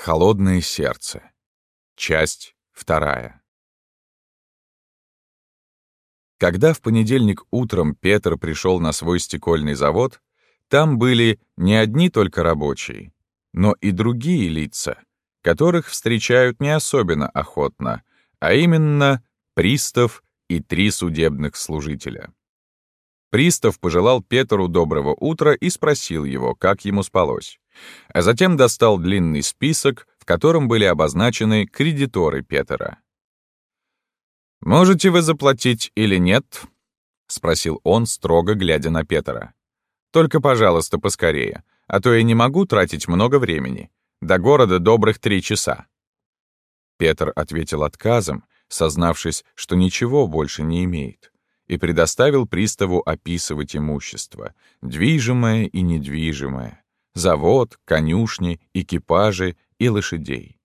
Холодное сердце. Часть вторая. Когда в понедельник утром Петр пришел на свой стекольный завод, там были не одни только рабочие, но и другие лица, которых встречают не особенно охотно, а именно пристав и три судебных служителя. Пристав пожелал Петру доброго утра и спросил его, как ему спалось а затем достал длинный список, в котором были обозначены кредиторы Петера. «Можете вы заплатить или нет?» — спросил он, строго глядя на Петера. «Только, пожалуйста, поскорее, а то я не могу тратить много времени. До города добрых три часа». Петр ответил отказом, сознавшись, что ничего больше не имеет, и предоставил приставу описывать имущество, движимое и недвижимое, завод, конюшни, экипажи и лошадей.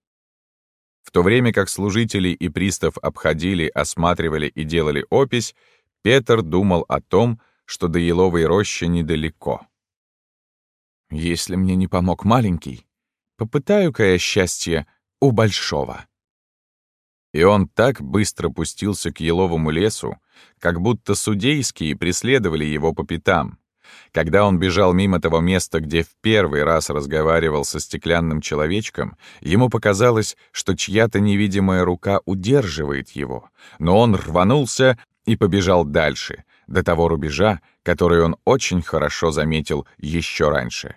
В то время как служители и пристав обходили, осматривали и делали опись, Петр думал о том, что до еловой рощи недалеко. «Если мне не помог маленький, попытаю-ка я счастье у большого». И он так быстро пустился к еловому лесу, как будто судейские преследовали его по пятам, когда он бежал мимо того места, где в первый раз разговаривал со стеклянным человечком, ему показалось, что чья-то невидимая рука удерживает его, но он рванулся и побежал дальше, до того рубежа, который он очень хорошо заметил еще раньше.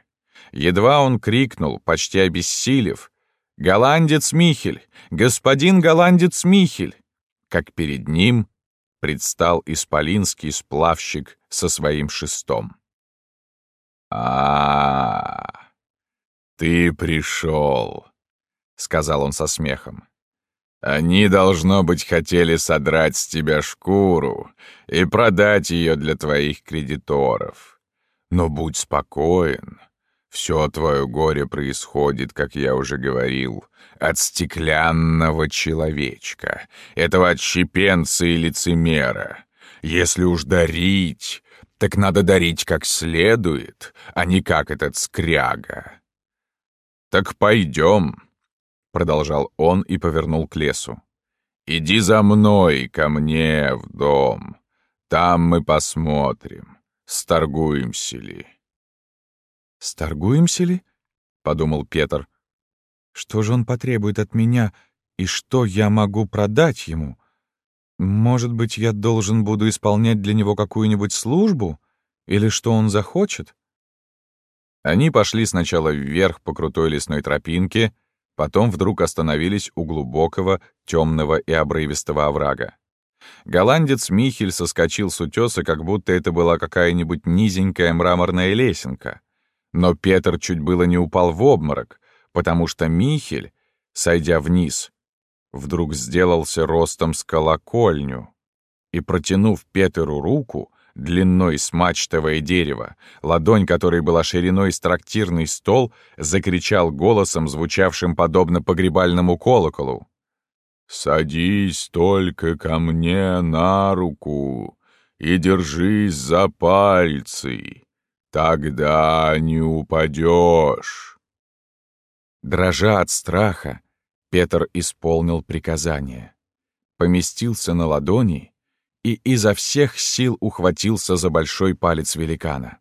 Едва он крикнул, почти обессилев, «Голландец Михель! Господин голландец Михель!» как перед ним предстал исполинский сплавщик со своим шестом а, ты пришел, сказал он со смехом. Они, должно быть, хотели содрать с тебя шкуру и продать ее для твоих кредиторов. Но будь спокоен. Все твое горе происходит, как я уже говорил, от стеклянного человечка, этого отщепенца и лицемера. Если уж дарить, так надо дарить как следует, а не как этот скряга. «Так пойдем», — продолжал он и повернул к лесу. «Иди за мной ко мне в дом. Там мы посмотрим, сторгуемся ли». «Сторгуемся ли?» — подумал Петр. «Что же он потребует от меня, и что я могу продать ему?» Может быть, я должен буду исполнять для него какую-нибудь службу? Или что он захочет? Они пошли сначала вверх по крутой лесной тропинке, потом вдруг остановились у глубокого, темного и обрывистого оврага. Голландец Михель соскочил с утеса, как будто это была какая-нибудь низенькая мраморная лесенка. Но Петр чуть было не упал в обморок, потому что Михель, сойдя вниз, вдруг сделался ростом с колокольню и, протянув Петеру руку, длиной с мачтовое дерево, ладонь которой была шириной с трактирный стол, закричал голосом, звучавшим подобно погребальному колоколу. «Садись только ко мне на руку и держись за пальцы, тогда не упадешь». Дрожа от страха, Петр исполнил приказание. Поместился на ладони и изо всех сил ухватился за большой палец великана.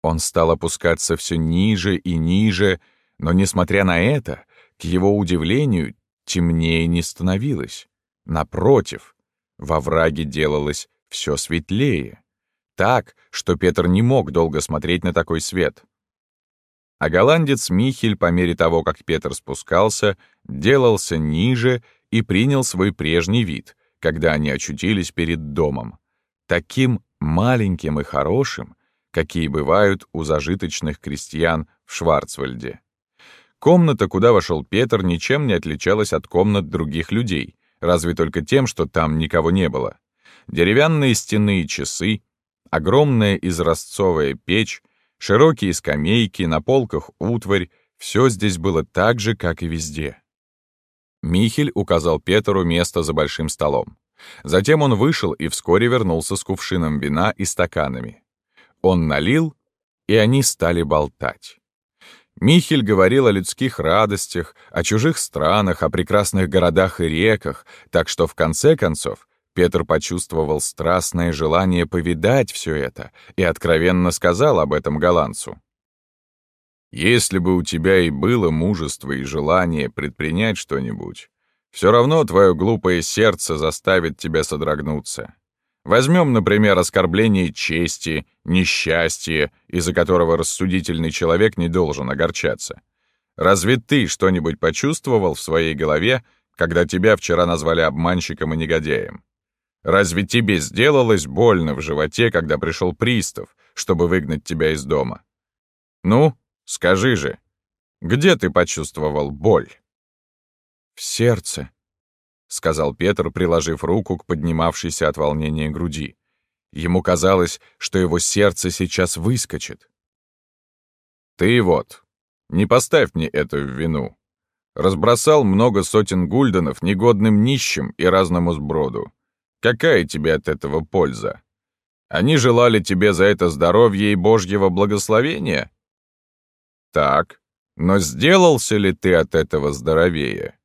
Он стал опускаться все ниже и ниже, но, несмотря на это, к его удивлению, темнее не становилось. Напротив, во враге делалось все светлее. Так, что Петр не мог долго смотреть на такой свет. А голландец Михель, по мере того, как Петр спускался, делался ниже и принял свой прежний вид, когда они очутились перед домом. Таким маленьким и хорошим, какие бывают у зажиточных крестьян в Шварцвальде. Комната, куда вошел Петр, ничем не отличалась от комнат других людей, разве только тем, что там никого не было. Деревянные стены и часы, огромная изразцовая печь, Широкие скамейки, на полках утварь — все здесь было так же, как и везде. Михель указал Петру место за большим столом. Затем он вышел и вскоре вернулся с кувшином вина и стаканами. Он налил, и они стали болтать. Михель говорил о людских радостях, о чужих странах, о прекрасных городах и реках, так что в конце концов Петр почувствовал страстное желание повидать все это и откровенно сказал об этом голландцу. «Если бы у тебя и было мужество и желание предпринять что-нибудь, все равно твое глупое сердце заставит тебя содрогнуться. Возьмем, например, оскорбление чести, несчастье, из-за которого рассудительный человек не должен огорчаться. Разве ты что-нибудь почувствовал в своей голове, когда тебя вчера назвали обманщиком и негодяем? Разве тебе сделалось больно в животе, когда пришел пристав, чтобы выгнать тебя из дома? Ну, скажи же, где ты почувствовал боль? В сердце, — сказал Петр, приложив руку к поднимавшейся от волнения груди. Ему казалось, что его сердце сейчас выскочит. «Ты вот, не поставь мне это в вину. Разбросал много сотен гульденов негодным нищим и разному сброду. Какая тебе от этого польза? Они желали тебе за это здоровья и божьего благословения? Так, но сделался ли ты от этого здоровее?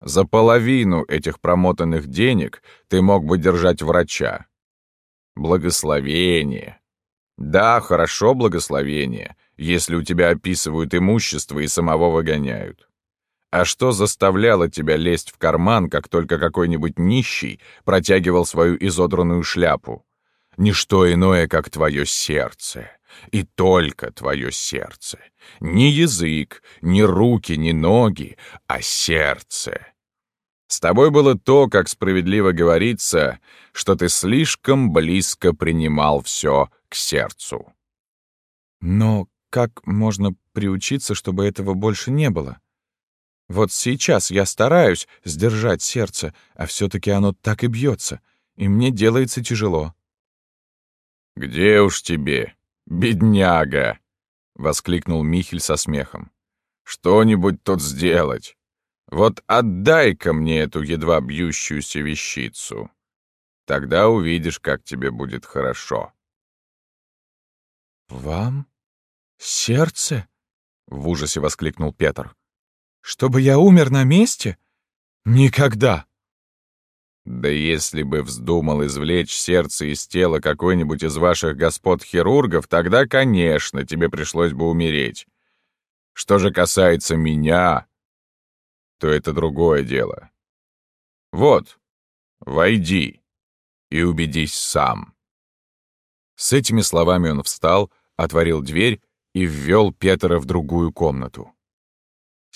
За половину этих промотанных денег ты мог бы держать врача. Благословение. Да, хорошо благословение, если у тебя описывают имущество и самого выгоняют. А что заставляло тебя лезть в карман, как только какой-нибудь нищий протягивал свою изодранную шляпу? Ничто иное, как твое сердце. И только твое сердце. Ни язык, ни руки, ни ноги, а сердце. С тобой было то, как справедливо говорится, что ты слишком близко принимал все к сердцу. Но как можно приучиться, чтобы этого больше не было? Вот сейчас я стараюсь сдержать сердце, а все таки оно так и бьется, и мне делается тяжело. «Где уж тебе, бедняга!» — воскликнул Михель со смехом. «Что-нибудь тут сделать. Вот отдай-ка мне эту едва бьющуюся вещицу. Тогда увидишь, как тебе будет хорошо». «Вам? Сердце?» — в ужасе воскликнул Петр. «Чтобы я умер на месте? Никогда!» Да если бы вздумал извлечь сердце из тела какой-нибудь из ваших господ-хирургов, тогда, конечно, тебе пришлось бы умереть. Что же касается меня, то это другое дело. Вот, войди и убедись сам. С этими словами он встал, отворил дверь и ввел Петра в другую комнату.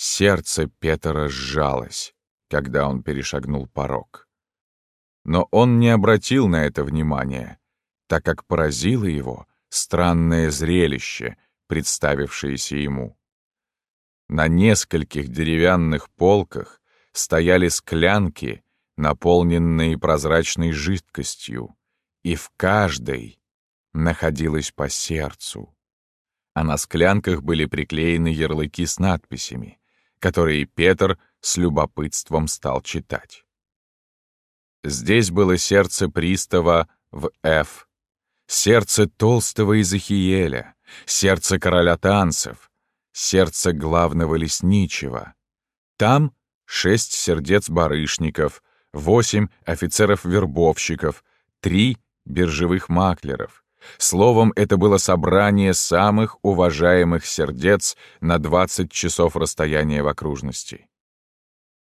Сердце Петра сжалось, когда он перешагнул порог. Но он не обратил на это внимания, так как поразило его странное зрелище, представившееся ему. На нескольких деревянных полках стояли склянки, наполненные прозрачной жидкостью, и в каждой находилось по сердцу. А на склянках были приклеены ярлыки с надписями, которые Петр с любопытством стал читать. Здесь было сердце пристава в Ф, сердце толстого Изахиеля, сердце короля танцев, сердце главного лесничего. Там шесть сердец барышников, восемь офицеров-вербовщиков, три биржевых маклеров. Словом, это было собрание самых уважаемых сердец на 20 часов расстояния в окружности.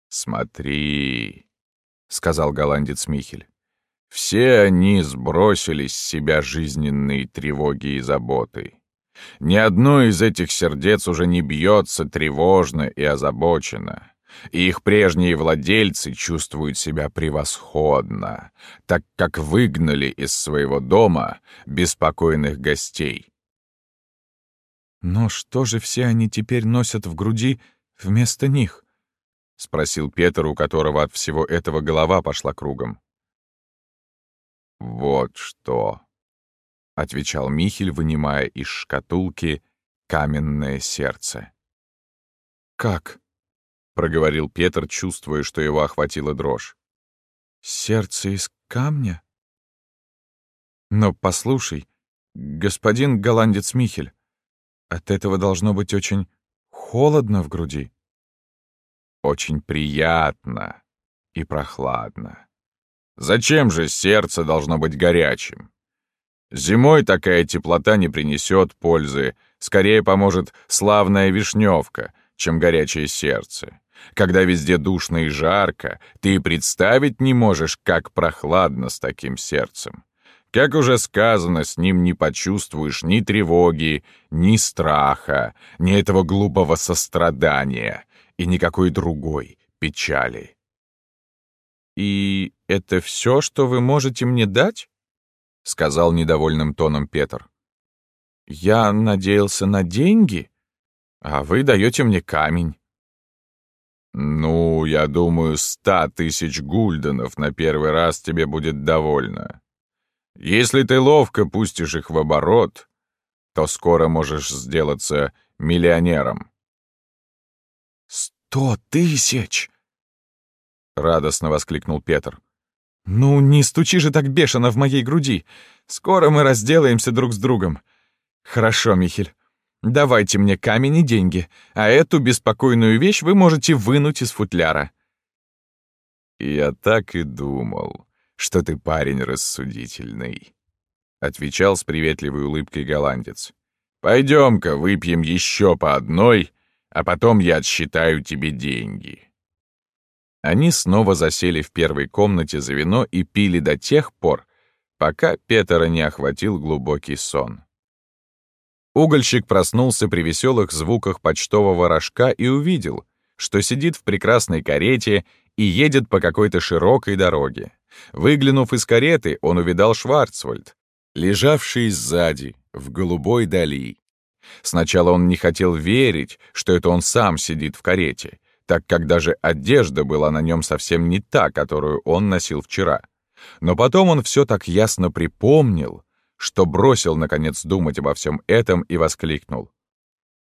«Смотри», — сказал голландец Михель, — «все они сбросили с себя жизненные тревоги и заботы. Ни одно из этих сердец уже не бьется тревожно и озабоченно, и их прежние владельцы чувствуют себя превосходно, так как выгнали из своего дома беспокойных гостей. «Но что же все они теперь носят в груди вместо них?» — спросил Петр, у которого от всего этого голова пошла кругом. «Вот что», — отвечал Михель, вынимая из шкатулки каменное сердце. «Как?» — проговорил Петр, чувствуя, что его охватила дрожь. «Сердце из камня?» «Но послушай, господин голландец Михель, от этого должно быть очень Холодно в груди. Очень приятно и прохладно. Зачем же сердце должно быть горячим? Зимой такая теплота не принесет пользы, скорее поможет славная вишневка, чем горячее сердце. Когда везде душно и жарко, ты представить не можешь, как прохладно с таким сердцем. Как уже сказано, с ним не почувствуешь ни тревоги, ни страха, ни этого глупого сострадания и никакой другой печали. «И это все, что вы можете мне дать?» — сказал недовольным тоном Петр. «Я надеялся на деньги, а вы даете мне камень». «Ну, я думаю, ста тысяч гульденов на первый раз тебе будет довольно. Если ты ловко пустишь их в оборот, то скоро можешь сделаться миллионером». «Сто тысяч!» — радостно воскликнул Петр. «Ну, не стучи же так бешено в моей груди. Скоро мы разделаемся друг с другом. Хорошо, Михель, Давайте мне камень и деньги, а эту беспокойную вещь вы можете вынуть из футляра». «Я так и думал, что ты парень рассудительный», — отвечал с приветливой улыбкой голландец. «Пойдем-ка выпьем еще по одной, а потом я отсчитаю тебе деньги». Они снова засели в первой комнате за вино и пили до тех пор, пока Петера не охватил глубокий сон. Угольщик проснулся при веселых звуках почтового рожка и увидел, что сидит в прекрасной карете и едет по какой-то широкой дороге. Выглянув из кареты, он увидал Шварцвальд, лежавший сзади, в голубой дали. Сначала он не хотел верить, что это он сам сидит в карете, так как даже одежда была на нем совсем не та, которую он носил вчера. Но потом он все так ясно припомнил, что бросил, наконец, думать обо всем этом и воскликнул.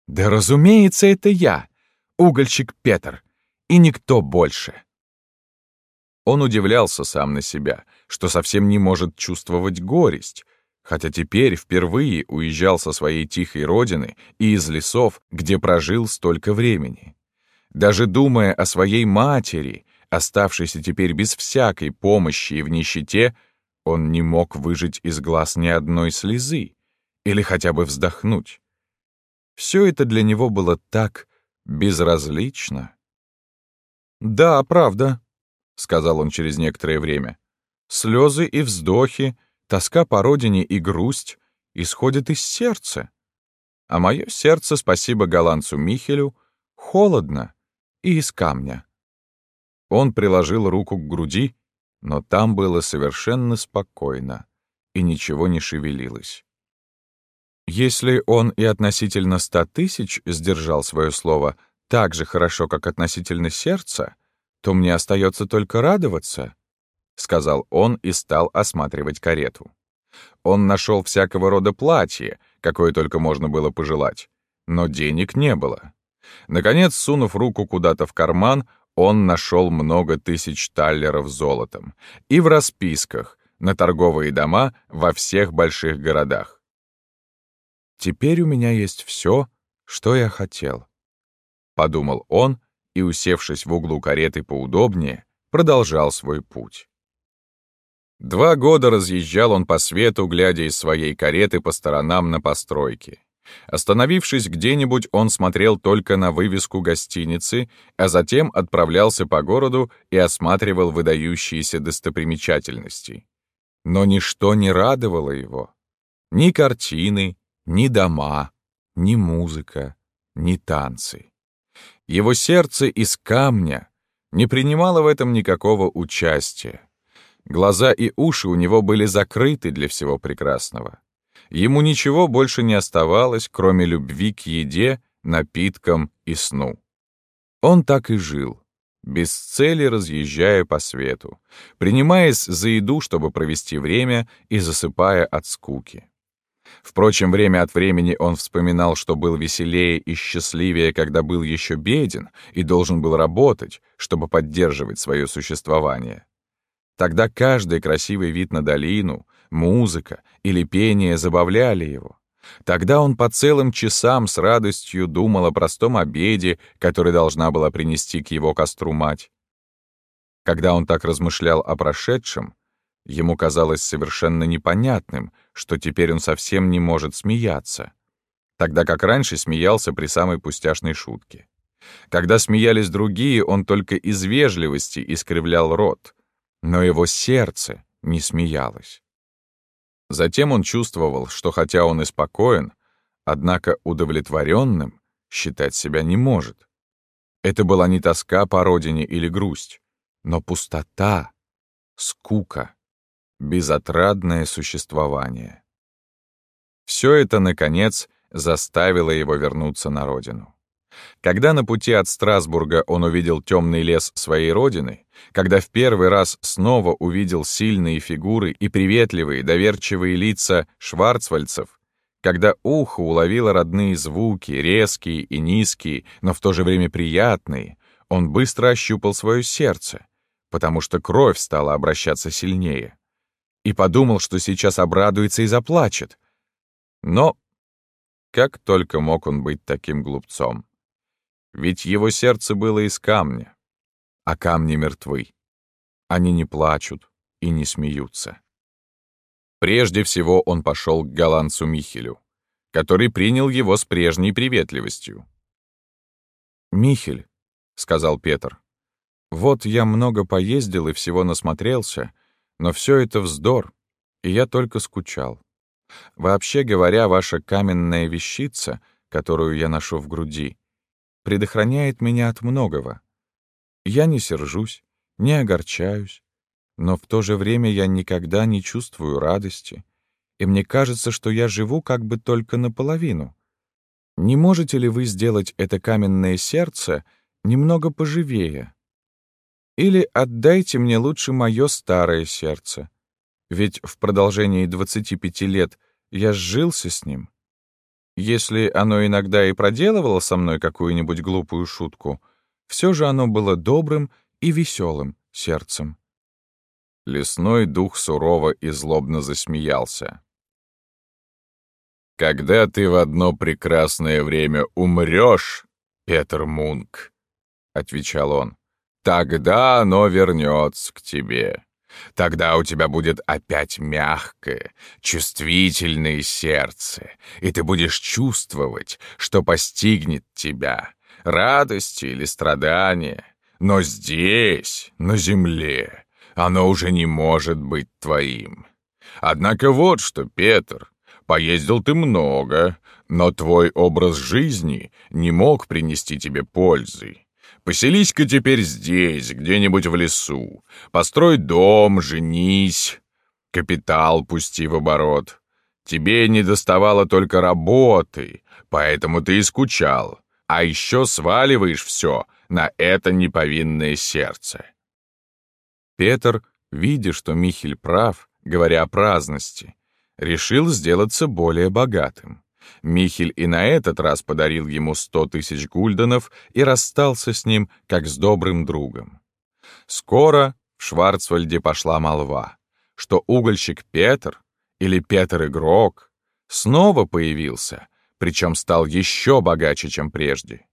«Да разумеется, это я, угольщик Петр, и никто больше!» Он удивлялся сам на себя, что совсем не может чувствовать горесть, хотя теперь впервые уезжал со своей тихой родины и из лесов, где прожил столько времени. Даже думая о своей матери, оставшейся теперь без всякой помощи и в нищете, он не мог выжить из глаз ни одной слезы или хотя бы вздохнуть. Все это для него было так безразлично. «Да, правда», — сказал он через некоторое время. «Слезы и вздохи, тоска по родине и грусть исходят из сердца. А мое сердце, спасибо голландцу Михелю, холодно и из камня». Он приложил руку к груди но там было совершенно спокойно, и ничего не шевелилось. Если он и относительно ста тысяч сдержал свое слово так же хорошо, как относительно сердца, то мне остается только радоваться, — сказал он и стал осматривать карету. Он нашел всякого рода платье, какое только можно было пожелать, но денег не было. Наконец, сунув руку куда-то в карман, он нашел много тысяч таллеров золотом и в расписках на торговые дома во всех больших городах. «Теперь у меня есть все, что я хотел», — подумал он и, усевшись в углу кареты поудобнее, продолжал свой путь. Два года разъезжал он по свету, глядя из своей кареты по сторонам на постройки. Остановившись где-нибудь, он смотрел только на вывеску гостиницы, а затем отправлялся по городу и осматривал выдающиеся достопримечательности. Но ничто не радовало его. Ни картины, ни дома, ни музыка, ни танцы. Его сердце из камня не принимало в этом никакого участия. Глаза и уши у него были закрыты для всего прекрасного. Ему ничего больше не оставалось, кроме любви к еде, напиткам и сну. Он так и жил, без цели разъезжая по свету, принимаясь за еду, чтобы провести время, и засыпая от скуки. Впрочем, время от времени он вспоминал, что был веселее и счастливее, когда был еще беден и должен был работать, чтобы поддерживать свое существование. Тогда каждый красивый вид на долину, музыка или пение забавляли его. Тогда он по целым часам с радостью думал о простом обеде, который должна была принести к его костру мать. Когда он так размышлял о прошедшем, ему казалось совершенно непонятным, что теперь он совсем не может смеяться, тогда как раньше смеялся при самой пустяшной шутке. Когда смеялись другие, он только из вежливости искривлял рот, но его сердце не смеялось. Затем он чувствовал, что хотя он и спокоен, однако удовлетворенным считать себя не может. Это была не тоска по родине или грусть, но пустота, скука, безотрадное существование. Все это, наконец, заставило его вернуться на родину. Когда на пути от Страсбурга он увидел темный лес своей родины, когда в первый раз снова увидел сильные фигуры и приветливые, доверчивые лица шварцвальцев, когда ухо уловило родные звуки, резкие и низкие, но в то же время приятные, он быстро ощупал свое сердце, потому что кровь стала обращаться сильнее, и подумал, что сейчас обрадуется и заплачет. Но как только мог он быть таким глупцом? Ведь его сердце было из камня, а камни мертвы. Они не плачут и не смеются. Прежде всего он пошел к голландцу Михелю, который принял его с прежней приветливостью. «Михель», — сказал Петр, — «вот я много поездил и всего насмотрелся, но все это вздор, и я только скучал. Вообще говоря, ваша каменная вещица, которую я ношу в груди, предохраняет меня от многого. Я не сержусь, не огорчаюсь, но в то же время я никогда не чувствую радости, и мне кажется, что я живу как бы только наполовину. Не можете ли вы сделать это каменное сердце немного поживее? Или отдайте мне лучше мое старое сердце, ведь в продолжении 25 лет я сжился с ним. Если оно иногда и проделывало со мной какую-нибудь глупую шутку, все же оно было добрым и веселым сердцем. Лесной дух сурово и злобно засмеялся. «Когда ты в одно прекрасное время умрешь, Петр Мунк, — отвечал он, — тогда оно вернется к тебе. Тогда у тебя будет опять мягкое, чувствительное сердце, и ты будешь чувствовать, что постигнет тебя, радость или страдание. Но здесь, на земле, оно уже не может быть твоим. Однако вот что, Петр, поездил ты много, но твой образ жизни не мог принести тебе пользы. Поселись-ка теперь здесь, где-нибудь в лесу. Построй дом, женись. Капитал пусти в оборот. Тебе не доставало только работы, поэтому ты и скучал. А еще сваливаешь все на это неповинное сердце. Петр, видя, что Михель прав, говоря о праздности, решил сделаться более богатым. Михель и на этот раз подарил ему сто тысяч гульденов и расстался с ним, как с добрым другом. Скоро в Шварцвальде пошла молва, что угольщик Петр, или Петр-игрок, снова появился, причем стал еще богаче, чем прежде.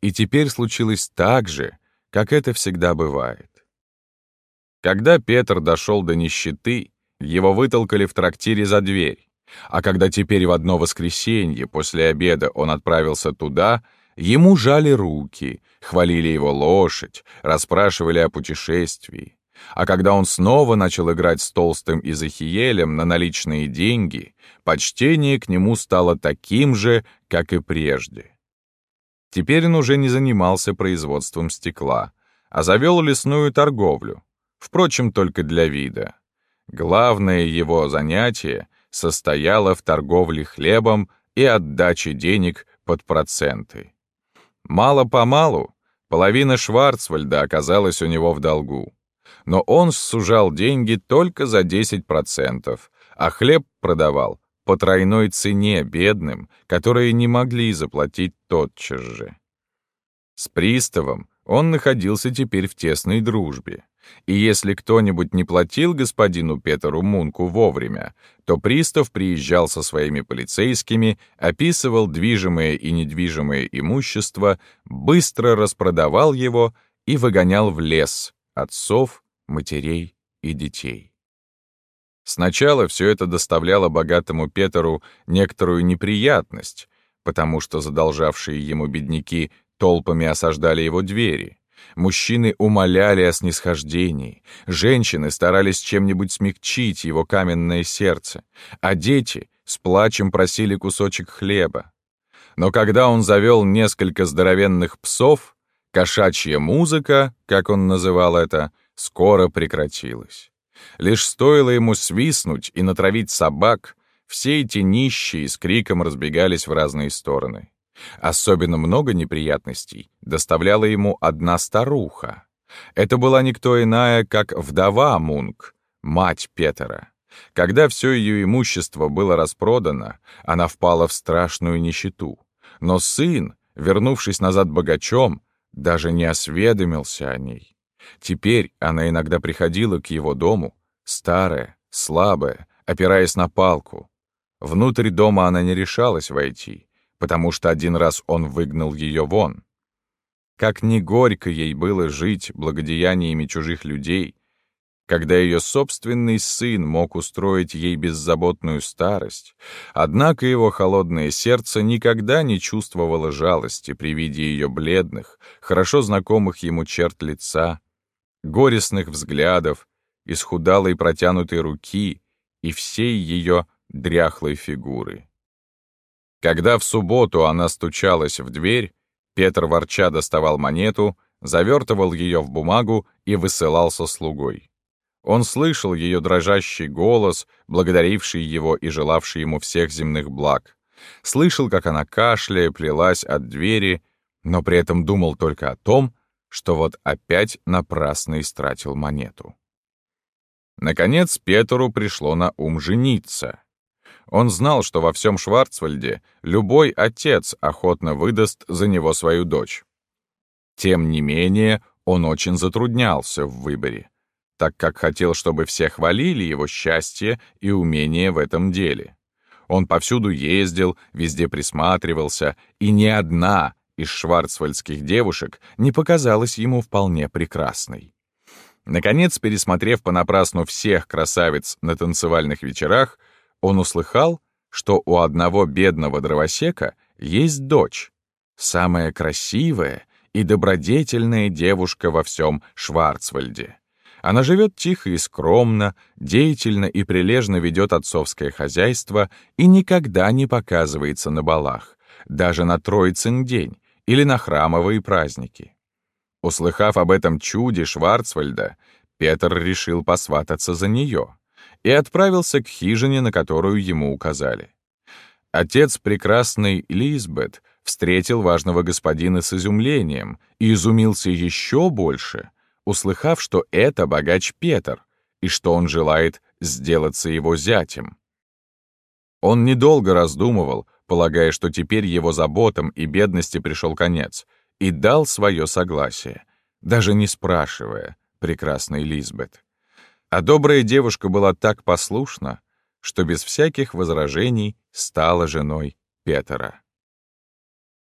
И теперь случилось так же, как это всегда бывает. Когда Петр дошел до нищеты, его вытолкали в трактире за дверь. А когда теперь в одно воскресенье после обеда он отправился туда, ему жали руки, хвалили его лошадь, расспрашивали о путешествии. А когда он снова начал играть с толстым Изахиелем на наличные деньги, почтение к нему стало таким же, как и прежде. Теперь он уже не занимался производством стекла, а завел лесную торговлю, впрочем, только для вида. Главное его занятие состояла в торговле хлебом и отдаче денег под проценты. Мало-помалу половина Шварцвальда оказалась у него в долгу. Но он сужал деньги только за 10%, а хлеб продавал по тройной цене бедным, которые не могли заплатить тотчас же. С приставом он находился теперь в тесной дружбе. И если кто-нибудь не платил господину Петеру Мунку вовремя, то пристав приезжал со своими полицейскими, описывал движимое и недвижимое имущество, быстро распродавал его и выгонял в лес отцов, матерей и детей. Сначала все это доставляло богатому Петеру некоторую неприятность, потому что задолжавшие ему бедняки толпами осаждали его двери. Мужчины умоляли о снисхождении, женщины старались чем-нибудь смягчить его каменное сердце, а дети с плачем просили кусочек хлеба. Но когда он завел несколько здоровенных псов, кошачья музыка, как он называл это, скоро прекратилась. Лишь стоило ему свистнуть и натравить собак, все эти нищие с криком разбегались в разные стороны. Особенно много неприятностей доставляла ему одна старуха. Это была никто иная, как вдова Мунк, мать Петера. Когда все ее имущество было распродано, она впала в страшную нищету. Но сын, вернувшись назад богачом, даже не осведомился о ней. Теперь она иногда приходила к его дому, старая, слабая, опираясь на палку. Внутрь дома она не решалась войти, потому что один раз он выгнал ее вон. Как не горько ей было жить благодеяниями чужих людей, когда ее собственный сын мог устроить ей беззаботную старость, однако его холодное сердце никогда не чувствовало жалости при виде ее бледных, хорошо знакомых ему черт лица, горестных взглядов, исхудалой протянутой руки и всей ее дряхлой фигуры. Когда в субботу она стучалась в дверь, Петр ворча доставал монету, завертывал ее в бумагу и высылал со слугой. Он слышал ее дрожащий голос, благодаривший его и желавший ему всех земных благ. Слышал, как она кашляя плелась от двери, но при этом думал только о том, что вот опять напрасно истратил монету. Наконец Петру пришло на ум жениться. Он знал, что во всем Шварцвальде любой отец охотно выдаст за него свою дочь. Тем не менее, он очень затруднялся в выборе, так как хотел, чтобы все хвалили его счастье и умение в этом деле. Он повсюду ездил, везде присматривался, и ни одна из шварцвальдских девушек не показалась ему вполне прекрасной. Наконец, пересмотрев понапрасну всех красавиц на танцевальных вечерах, он услыхал, что у одного бедного дровосека есть дочь, самая красивая и добродетельная девушка во всем Шварцвальде. Она живет тихо и скромно, деятельно и прилежно ведет отцовское хозяйство и никогда не показывается на балах, даже на Троицын день или на храмовые праздники. Услыхав об этом чуде Шварцвальда, Петр решил посвататься за нее и отправился к хижине, на которую ему указали. Отец прекрасной Лизбет встретил важного господина с изумлением и изумился еще больше, услыхав, что это богач Петр и что он желает сделаться его зятем. Он недолго раздумывал, полагая, что теперь его заботам и бедности пришел конец, и дал свое согласие, даже не спрашивая прекрасной Лизбет. А добрая девушка была так послушна, что без всяких возражений стала женой Петера.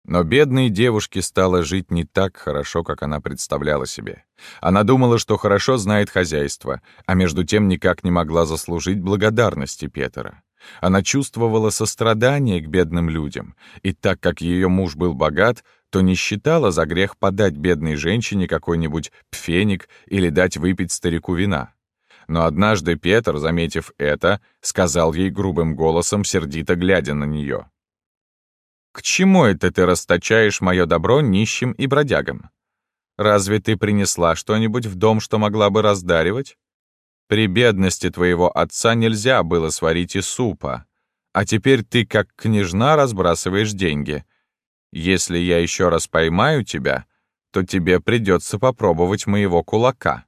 Но бедной девушке стало жить не так хорошо, как она представляла себе. Она думала, что хорошо знает хозяйство, а между тем никак не могла заслужить благодарности Петера. Она чувствовала сострадание к бедным людям, и так как ее муж был богат, то не считала за грех подать бедной женщине какой-нибудь пфеник или дать выпить старику вина. Но однажды Петр, заметив это, сказал ей грубым голосом, сердито глядя на нее. «К чему это ты расточаешь мое добро нищим и бродягам? Разве ты принесла что-нибудь в дом, что могла бы раздаривать? При бедности твоего отца нельзя было сварить и супа, а теперь ты, как княжна, разбрасываешь деньги. Если я еще раз поймаю тебя, то тебе придется попробовать моего кулака».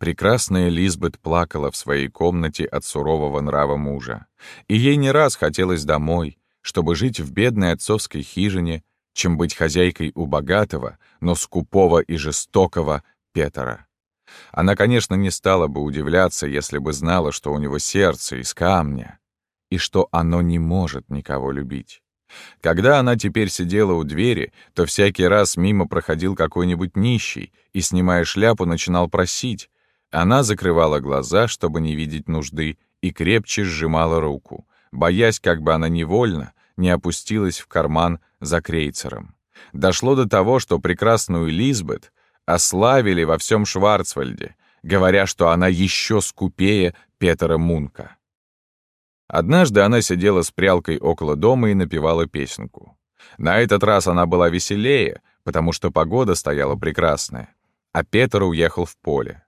Прекрасная Лизбет плакала в своей комнате от сурового нрава мужа, и ей не раз хотелось домой, чтобы жить в бедной отцовской хижине, чем быть хозяйкой у богатого, но скупого и жестокого Петера. Она, конечно, не стала бы удивляться, если бы знала, что у него сердце из камня, и что оно не может никого любить. Когда она теперь сидела у двери, то всякий раз мимо проходил какой-нибудь нищий и, снимая шляпу, начинал просить. Она закрывала глаза, чтобы не видеть нужды, и крепче сжимала руку, боясь, как бы она невольно не опустилась в карман за крейцером. Дошло до того, что прекрасную Лизбет ославили во всем Шварцвальде, говоря, что она еще скупее Петера Мунка. Однажды она сидела с прялкой около дома и напевала песенку. На этот раз она была веселее, потому что погода стояла прекрасная, а Петр уехал в поле.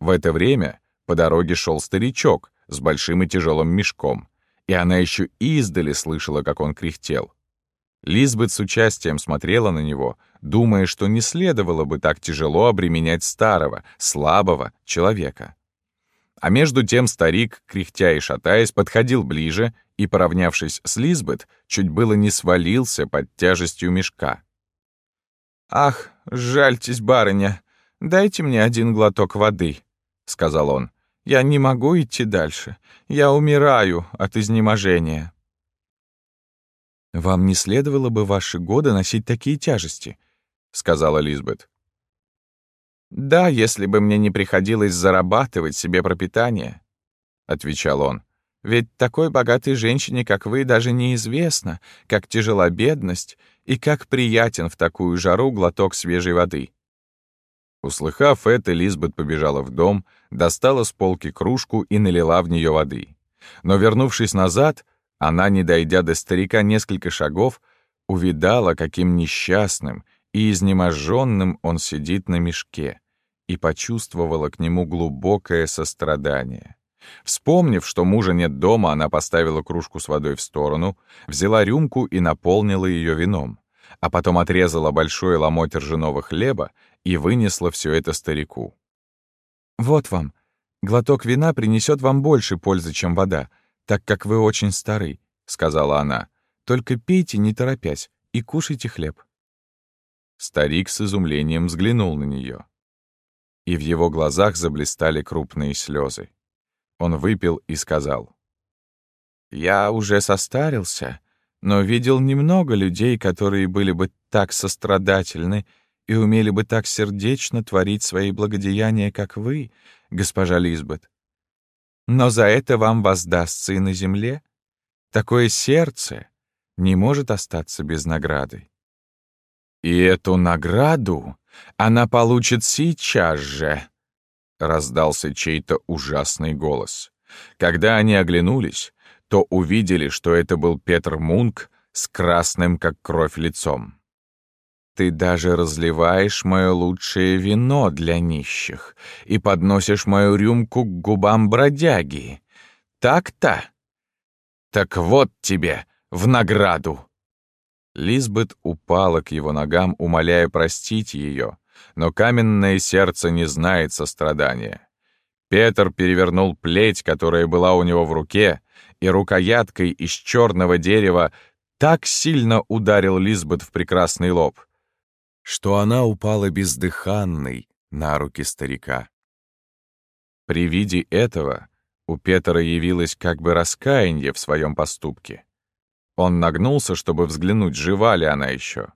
В это время по дороге шел старичок с большим и тяжелым мешком, и она еще издали слышала, как он кряхтел. Лизбет с участием смотрела на него, думая, что не следовало бы так тяжело обременять старого, слабого человека. А между тем старик, кряхтя и шатаясь, подходил ближе и, поравнявшись с Лизбет, чуть было не свалился под тяжестью мешка. «Ах, жальтесь, барыня, дайте мне один глоток воды», — сказал он. «Я не могу идти дальше. Я умираю от изнеможения». «Вам не следовало бы ваши годы носить такие тяжести», — сказала Лизбет. «Да, если бы мне не приходилось зарабатывать себе пропитание», — отвечал он. «Ведь такой богатой женщине, как вы, даже неизвестно, как тяжела бедность и как приятен в такую жару глоток свежей воды». Услыхав это, Лизбет побежала в дом, достала с полки кружку и налила в нее воды. Но, вернувшись назад, она, не дойдя до старика несколько шагов, увидала, каким несчастным и изнеможенным он сидит на мешке, и почувствовала к нему глубокое сострадание. Вспомнив, что мужа нет дома, она поставила кружку с водой в сторону, взяла рюмку и наполнила ее вином, а потом отрезала большой ломоть ржаного хлеба и вынесла все это старику. «Вот вам. Глоток вина принесет вам больше пользы, чем вода, так как вы очень стары», — сказала она. «Только пейте, не торопясь, и кушайте хлеб». Старик с изумлением взглянул на нее. И в его глазах заблистали крупные слезы. Он выпил и сказал. «Я уже состарился, но видел немного людей, которые были бы так сострадательны и умели бы так сердечно творить свои благодеяния, как вы, госпожа Лизбет. Но за это вам воздастся и на земле. Такое сердце не может остаться без награды. «И эту награду она получит сейчас же!» — раздался чей-то ужасный голос. Когда они оглянулись, то увидели, что это был Петр Мунк с красным, как кровь, лицом. «Ты даже разливаешь мое лучшее вино для нищих и подносишь мою рюмку к губам бродяги. Так-то? Так вот тебе в награду!» Лизбет упала к его ногам, умоляя простить ее, но каменное сердце не знает сострадания. Петр перевернул плеть, которая была у него в руке, и рукояткой из черного дерева так сильно ударил Лизбет в прекрасный лоб, что она упала бездыханной на руки старика. При виде этого у Петра явилось как бы раскаяние в своем поступке. Он нагнулся, чтобы взглянуть, жива ли она еще.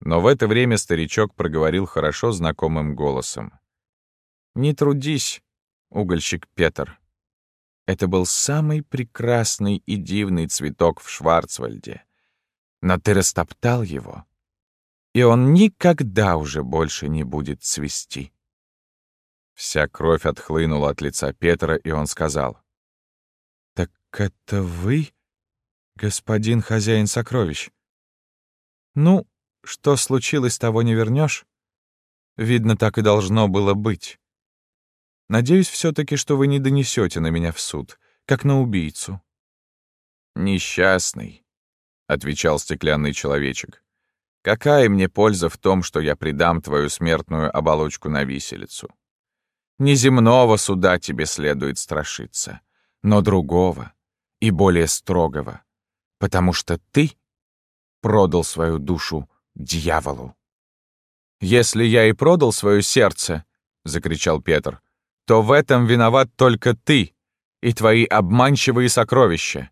Но в это время старичок проговорил хорошо знакомым голосом. «Не трудись, угольщик Петр. Это был самый прекрасный и дивный цветок в Шварцвальде. Но ты растоптал его, и он никогда уже больше не будет цвести». Вся кровь отхлынула от лица Петра, и он сказал. «Так это вы?» господин хозяин сокровищ. Ну, что случилось, того не вернешь. Видно, так и должно было быть. Надеюсь все таки что вы не донесете на меня в суд, как на убийцу. «Несчастный», — отвечал стеклянный человечек. «Какая мне польза в том, что я предам твою смертную оболочку на виселицу? Неземного суда тебе следует страшиться, но другого и более строгого потому что ты продал свою душу дьяволу. «Если я и продал свое сердце», — закричал Петр, «то в этом виноват только ты и твои обманчивые сокровища.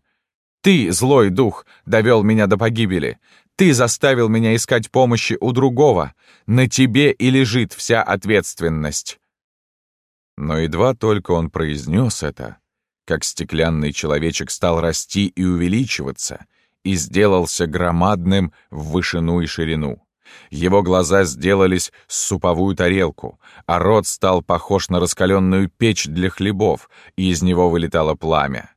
Ты, злой дух, довел меня до погибели. Ты заставил меня искать помощи у другого. На тебе и лежит вся ответственность». Но едва только он произнес это, как стеклянный человечек стал расти и увеличиваться и сделался громадным в вышину и ширину. Его глаза сделались суповую тарелку, а рот стал похож на раскаленную печь для хлебов, и из него вылетало пламя.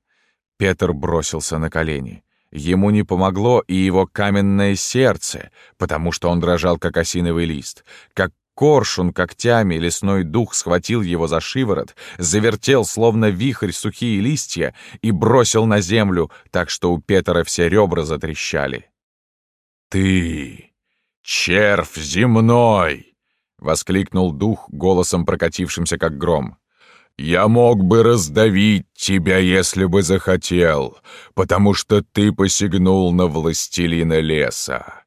Петр бросился на колени. Ему не помогло и его каменное сердце, потому что он дрожал, как осиновый лист. Как коршун когтями лесной дух схватил его за шиворот, завертел, словно вихрь, сухие листья и бросил на землю, так что у Петра все ребра затрещали. «Ты!» «Червь земной!» — воскликнул дух голосом прокатившимся как гром. «Я мог бы раздавить тебя, если бы захотел, потому что ты посягнул на властелина леса.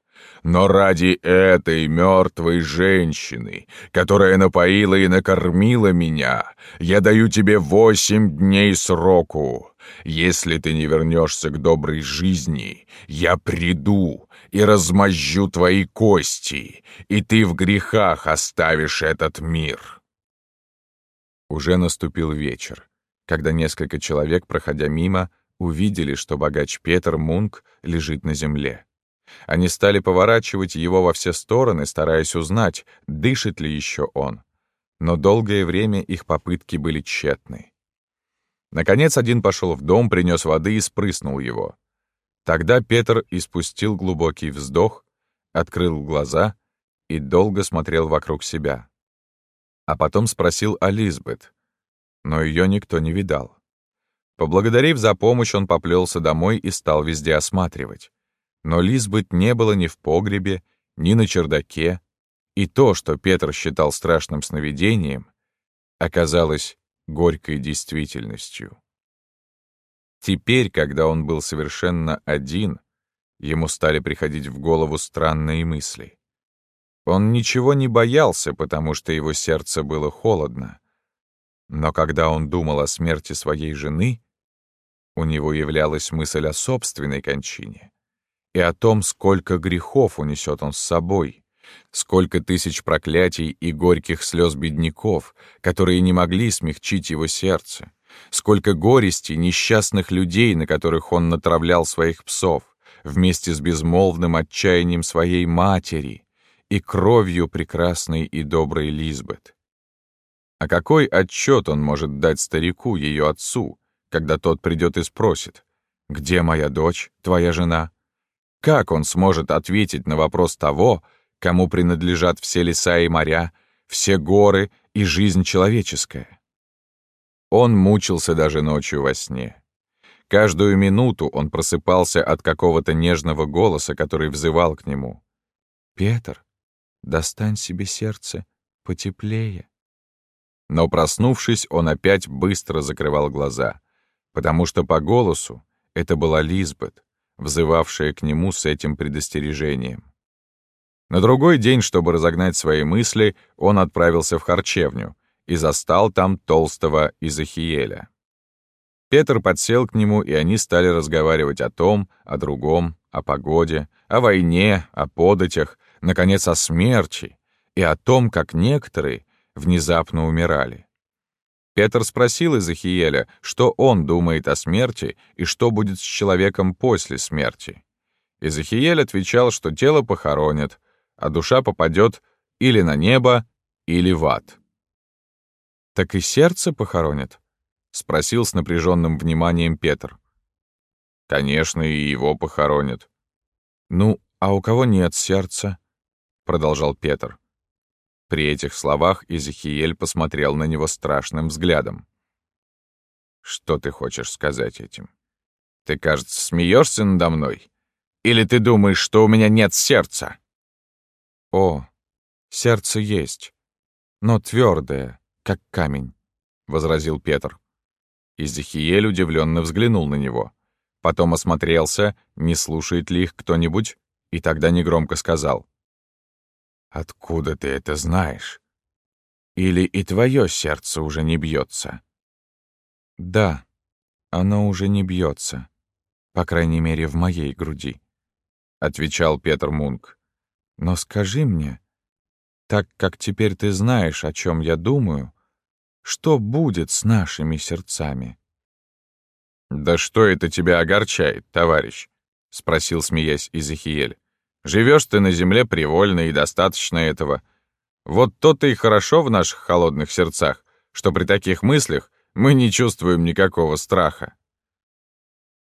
Но ради этой мертвой женщины, которая напоила и накормила меня, я даю тебе восемь дней сроку. Если ты не вернешься к доброй жизни, я приду и размозжу твои кости, и ты в грехах оставишь этот мир». Уже наступил вечер, когда несколько человек, проходя мимо, увидели, что богач Петр Мунк лежит на земле. Они стали поворачивать его во все стороны, стараясь узнать, дышит ли еще он. Но долгое время их попытки были тщетны. Наконец один пошел в дом, принес воды и спрыснул его. Тогда Петр испустил глубокий вздох, открыл глаза и долго смотрел вокруг себя. А потом спросил о Лизбет, но ее никто не видал. Поблагодарив за помощь, он поплелся домой и стал везде осматривать. Но Лизбет не было ни в погребе, ни на чердаке, и то, что Петр считал страшным сновидением, оказалось горькой действительностью. Теперь, когда он был совершенно один, ему стали приходить в голову странные мысли. Он ничего не боялся, потому что его сердце было холодно. Но когда он думал о смерти своей жены, у него являлась мысль о собственной кончине и о том, сколько грехов унесет он с собой, сколько тысяч проклятий и горьких слез бедняков, которые не могли смягчить его сердце, сколько горести несчастных людей, на которых он натравлял своих псов, вместе с безмолвным отчаянием своей матери и кровью прекрасной и доброй Лизбет. А какой отчет он может дать старику, ее отцу, когда тот придет и спросит, «Где моя дочь, твоя жена?» Как он сможет ответить на вопрос того, кому принадлежат все леса и моря, все горы и жизнь человеческая? Он мучился даже ночью во сне. Каждую минуту он просыпался от какого-то нежного голоса, который взывал к нему. «Петр, достань себе сердце потеплее». Но, проснувшись, он опять быстро закрывал глаза, потому что по голосу это была Лизбет, взывавшая к нему с этим предостережением. На другой день, чтобы разогнать свои мысли, он отправился в харчевню и застал там толстого Изахиеля. Петр подсел к нему, и они стали разговаривать о том, о другом, о погоде, о войне, о податях, наконец, о смерти и о том, как некоторые внезапно умирали. Петр спросил Изахиеля, что он думает о смерти и что будет с человеком после смерти. Изахиель отвечал, что тело похоронят, а душа попадет или на небо, или в ад. «Так и сердце похоронят?» — спросил с напряженным вниманием Петр. «Конечно, и его похоронят». «Ну, а у кого нет сердца?» — продолжал Петр. При этих словах Изихиель посмотрел на него страшным взглядом. «Что ты хочешь сказать этим? Ты, кажется, смеешься надо мной? Или ты думаешь, что у меня нет сердца?» «О, сердце есть, но твердое, как камень», — возразил Петр. Изихиель удивленно взглянул на него. Потом осмотрелся, не слушает ли их кто-нибудь, и тогда негромко сказал. «Откуда ты это знаешь? Или и твое сердце уже не бьется?» «Да, оно уже не бьется, по крайней мере, в моей груди», — отвечал Петр Мунк. «Но скажи мне, так как теперь ты знаешь, о чем я думаю, что будет с нашими сердцами?» «Да что это тебя огорчает, товарищ?» — спросил, смеясь, Изахиель. «Живешь ты на земле привольно и достаточно этого. Вот то-то и хорошо в наших холодных сердцах, что при таких мыслях мы не чувствуем никакого страха».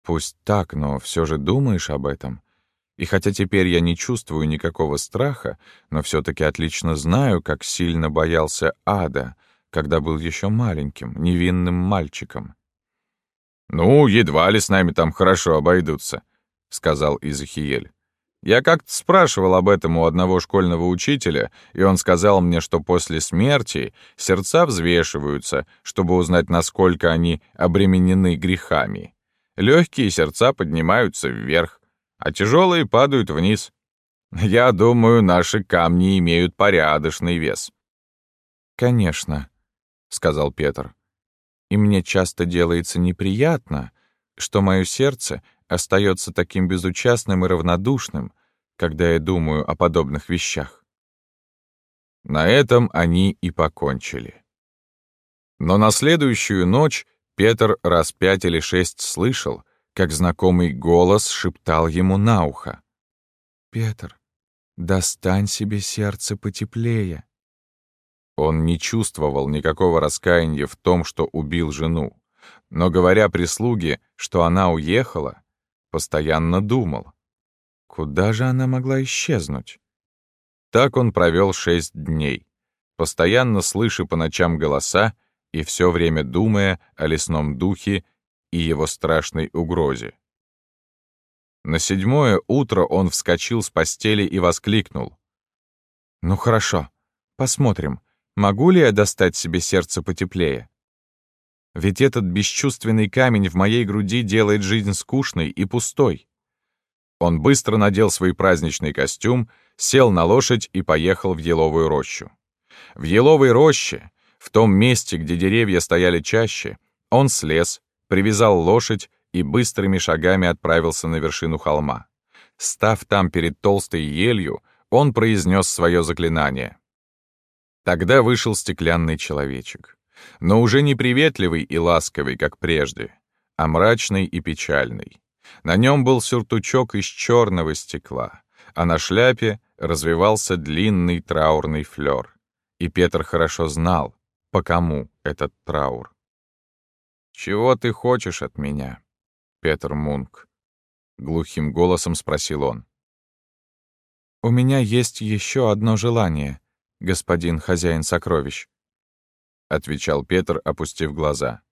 «Пусть так, но все же думаешь об этом. И хотя теперь я не чувствую никакого страха, но все таки отлично знаю, как сильно боялся ада, когда был еще маленьким, невинным мальчиком». «Ну, едва ли с нами там хорошо обойдутся», — сказал Изахиель. «Я как-то спрашивал об этом у одного школьного учителя, и он сказал мне, что после смерти сердца взвешиваются, чтобы узнать, насколько они обременены грехами. Легкие сердца поднимаются вверх, а тяжелые падают вниз. Я думаю, наши камни имеют порядочный вес». «Конечно», — сказал Петр и мне часто делается неприятно, что мое сердце остается таким безучастным и равнодушным, когда я думаю о подобных вещах. На этом они и покончили. Но на следующую ночь Петр раз пять или шесть слышал, как знакомый голос шептал ему на ухо. «Петр, достань себе сердце потеплее». Он не чувствовал никакого раскаяния в том, что убил жену, но, говоря прислуге, что она уехала, постоянно думал, куда же она могла исчезнуть? Так он провел шесть дней, постоянно слыша по ночам голоса и все время думая о лесном духе и его страшной угрозе. На седьмое утро он вскочил с постели и воскликнул. «Ну хорошо, посмотрим, Могу ли я достать себе сердце потеплее? Ведь этот бесчувственный камень в моей груди делает жизнь скучной и пустой. Он быстро надел свой праздничный костюм, сел на лошадь и поехал в еловую рощу. В еловой роще, в том месте, где деревья стояли чаще, он слез, привязал лошадь и быстрыми шагами отправился на вершину холма. Став там перед толстой елью, он произнес свое заклинание — Тогда вышел стеклянный человечек, но уже не приветливый и ласковый, как прежде, а мрачный и печальный. На нем был сюртучок из черного стекла, а на шляпе развивался длинный траурный флер. И Петр хорошо знал, по кому этот траур. «Чего ты хочешь от меня, Петр Мунк?» — глухим голосом спросил он. «У меня есть еще одно желание», господин хозяин сокровищ», — отвечал Петр, опустив глаза.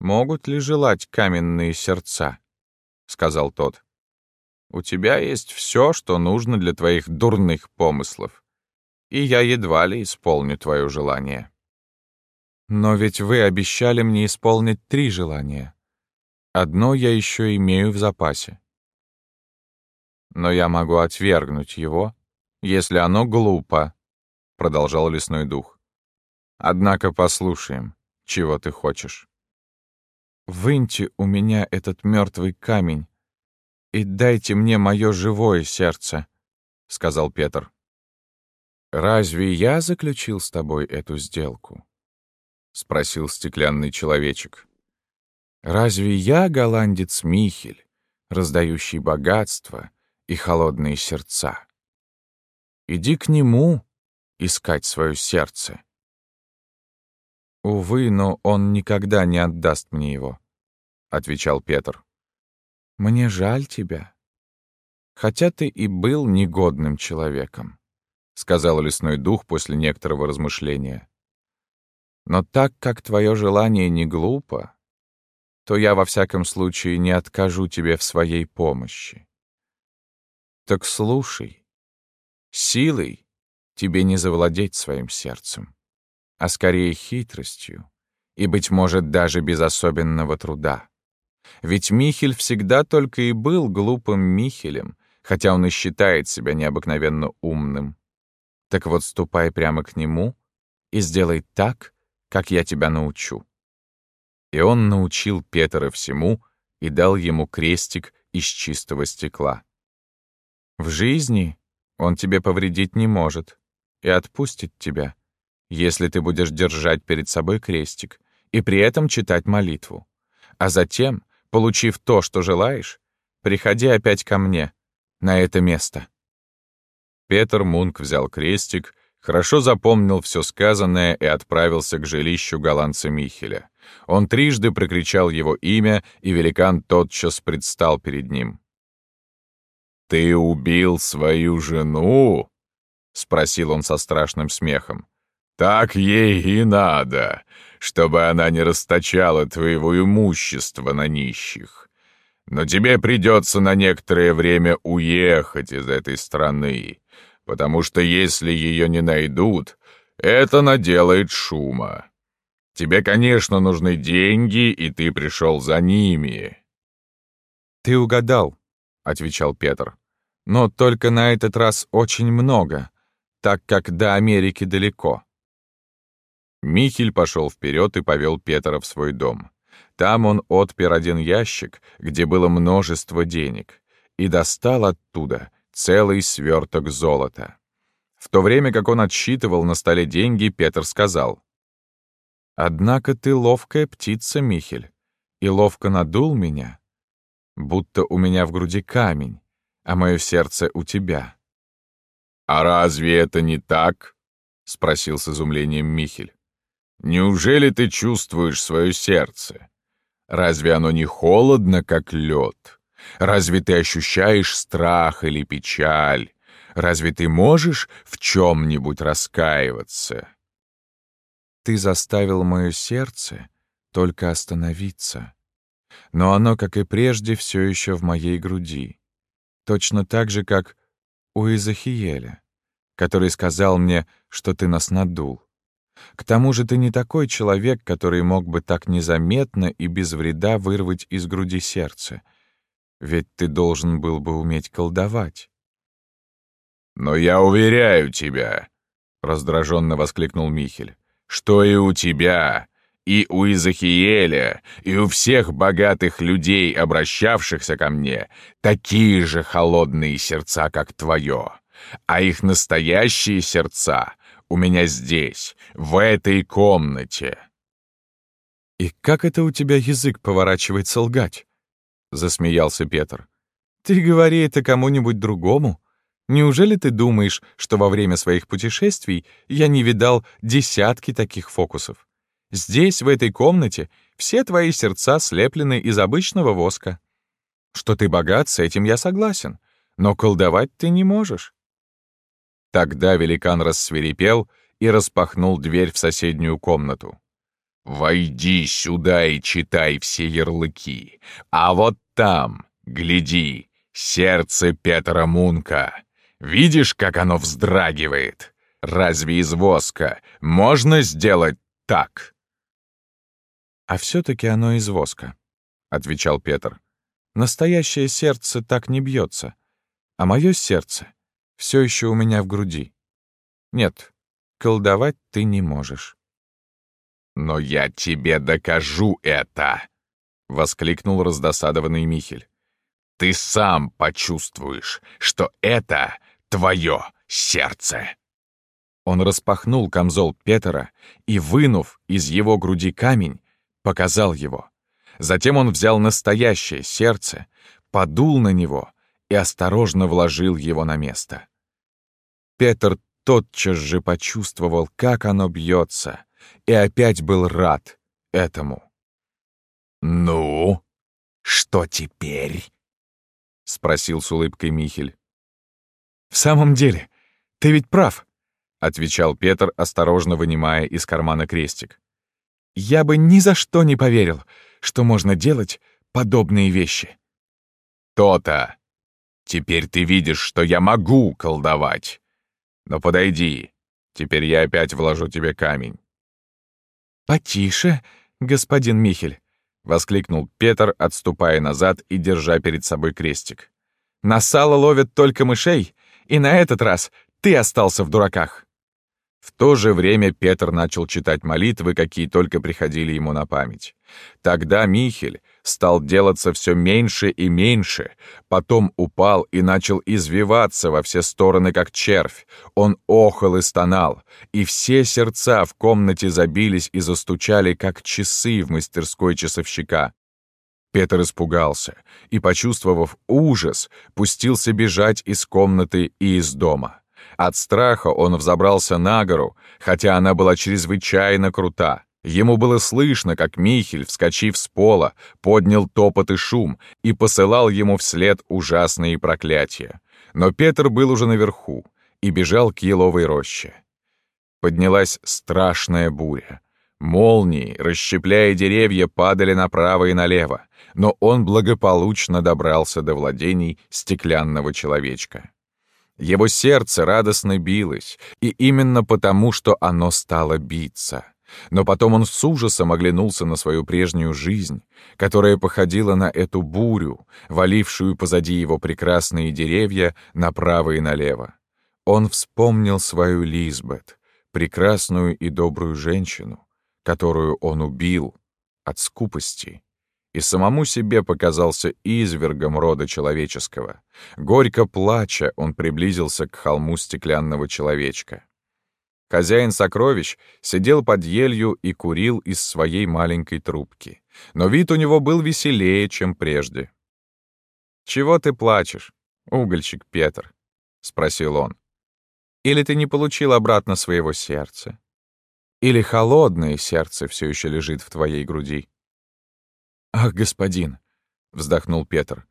«Могут ли желать каменные сердца?» — сказал тот. «У тебя есть все, что нужно для твоих дурных помыслов, и я едва ли исполню твое желание». «Но ведь вы обещали мне исполнить три желания. Одно я еще имею в запасе. Но я могу отвергнуть его, если оно глупо», — продолжал лесной дух. «Однако послушаем, чего ты хочешь». «Выньте у меня этот мертвый камень и дайте мне мое живое сердце», — сказал Петр. «Разве я заключил с тобой эту сделку?» — спросил стеклянный человечек. «Разве я голландец Михель, раздающий богатство и холодные сердца?» Иди к нему искать свое сердце. Увы, но он никогда не отдаст мне его, — отвечал Петр. Мне жаль тебя. Хотя ты и был негодным человеком, — сказал лесной дух после некоторого размышления. Но так как твое желание не глупо, то я во всяком случае не откажу тебе в своей помощи. Так слушай, Силой тебе не завладеть своим сердцем, а скорее хитростью и, быть может, даже без особенного труда. Ведь Михель всегда только и был глупым Михелем, хотя он и считает себя необыкновенно умным. Так вот, ступай прямо к нему и сделай так, как я тебя научу». И он научил Петра всему и дал ему крестик из чистого стекла. В жизни он тебе повредить не может и отпустит тебя, если ты будешь держать перед собой крестик и при этом читать молитву. А затем, получив то, что желаешь, приходи опять ко мне, на это место». Петр Мунк взял крестик, хорошо запомнил все сказанное и отправился к жилищу голландца Михеля. Он трижды прокричал его имя, и великан тотчас предстал перед ним. «Ты убил свою жену?» — спросил он со страшным смехом. «Так ей и надо, чтобы она не расточала твоего имущества на нищих. Но тебе придется на некоторое время уехать из этой страны, потому что если ее не найдут, это наделает шума. Тебе, конечно, нужны деньги, и ты пришел за ними». «Ты угадал», — отвечал Петр. «Но только на этот раз очень много, так как до Америки далеко». Михель пошел вперед и повел Петра в свой дом. Там он отпер один ящик, где было множество денег, и достал оттуда целый сверток золота. В то время как он отсчитывал на столе деньги, Петр сказал, «Однако ты ловкая птица, Михель, и ловко надул меня, будто у меня в груди камень, а мое сердце у тебя». «А разве это не так?» — спросил с изумлением Михель. «Неужели ты чувствуешь свое сердце? Разве оно не холодно, как лед? Разве ты ощущаешь страх или печаль? Разве ты можешь в чем-нибудь раскаиваться? Ты заставил мое сердце только остановиться. Но оно, как и прежде, все еще в моей груди. Точно так же, как у Изахиеля, который сказал мне, что ты нас надул. К тому же ты не такой человек, который мог бы так незаметно и без вреда вырвать из груди сердце. Ведь ты должен был бы уметь колдовать. «Но я уверяю тебя», — раздраженно воскликнул Михель, «что и у тебя, и у Изахиеля, и у всех богатых людей, обращавшихся ко мне, такие же холодные сердца, как твое, а их настоящие сердца у меня здесь, в этой комнате». «И как это у тебя язык поворачивается лгать?» — засмеялся Петр. «Ты говори это кому-нибудь другому. Неужели ты думаешь, что во время своих путешествий я не видал десятки таких фокусов? Здесь, в этой комнате, все твои сердца слеплены из обычного воска. Что ты богат, с этим я согласен, но колдовать ты не можешь. Тогда великан рассверепел и распахнул дверь в соседнюю комнату. «Войди сюда и читай все ярлыки. А вот там, гляди, сердце Петра Мунка. Видишь, как оно вздрагивает? Разве из воска можно сделать так?» «А все-таки оно из воска», — отвечал Петр. «Настоящее сердце так не бьется, а мое сердце все еще у меня в груди. Нет, колдовать ты не можешь. «Но я тебе докажу это!» — воскликнул раздосадованный Михель. «Ты сам почувствуешь, что это твое сердце!» Он распахнул камзол Петера и, вынув из его груди камень, показал его. Затем он взял настоящее сердце, подул на него и осторожно вложил его на место. Петр тотчас же почувствовал, как оно бьется, и опять был рад этому. «Ну, что теперь?» — спросил с улыбкой Михель. «В самом деле, ты ведь прав», — отвечал Петр, осторожно вынимая из кармана крестик. «Я бы ни за что не поверил, что можно делать подобные вещи». «То-то! Теперь ты видишь, что я могу колдовать. Но подойди, теперь я опять вложу тебе камень». «Потише, господин Михель», — воскликнул Петр, отступая назад и держа перед собой крестик. На сало ловят только мышей, и на этот раз ты остался в дураках». В то же время Петр начал читать молитвы, какие только приходили ему на память. Тогда Михель стал делаться все меньше и меньше, потом упал и начал извиваться во все стороны, как червь. Он охал и стонал, и все сердца в комнате забились и застучали, как часы в мастерской часовщика. Петр испугался и, почувствовав ужас, пустился бежать из комнаты и из дома. От страха он взобрался на гору, хотя она была чрезвычайно крута. Ему было слышно, как Михель, вскочив с пола, поднял топот и шум и посылал ему вслед ужасные проклятия. Но Петр был уже наверху и бежал к еловой роще. Поднялась страшная буря. Молнии, расщепляя деревья, падали направо и налево, но он благополучно добрался до владений стеклянного человечка. Его сердце радостно билось, и именно потому, что оно стало биться. Но потом он с ужасом оглянулся на свою прежнюю жизнь, которая походила на эту бурю, валившую позади его прекрасные деревья направо и налево. Он вспомнил свою Лизбет, прекрасную и добрую женщину, которую он убил от скупости и самому себе показался извергом рода человеческого. Горько плача, он приблизился к холму стеклянного человечка. Хозяин сокровищ сидел под елью и курил из своей маленькой трубки. Но вид у него был веселее, чем прежде. «Чего ты плачешь, угольщик Петр?» — спросил он. «Или ты не получил обратно своего сердца? Или холодное сердце все еще лежит в твоей груди?» «Ах, господин!» — вздохнул Петр.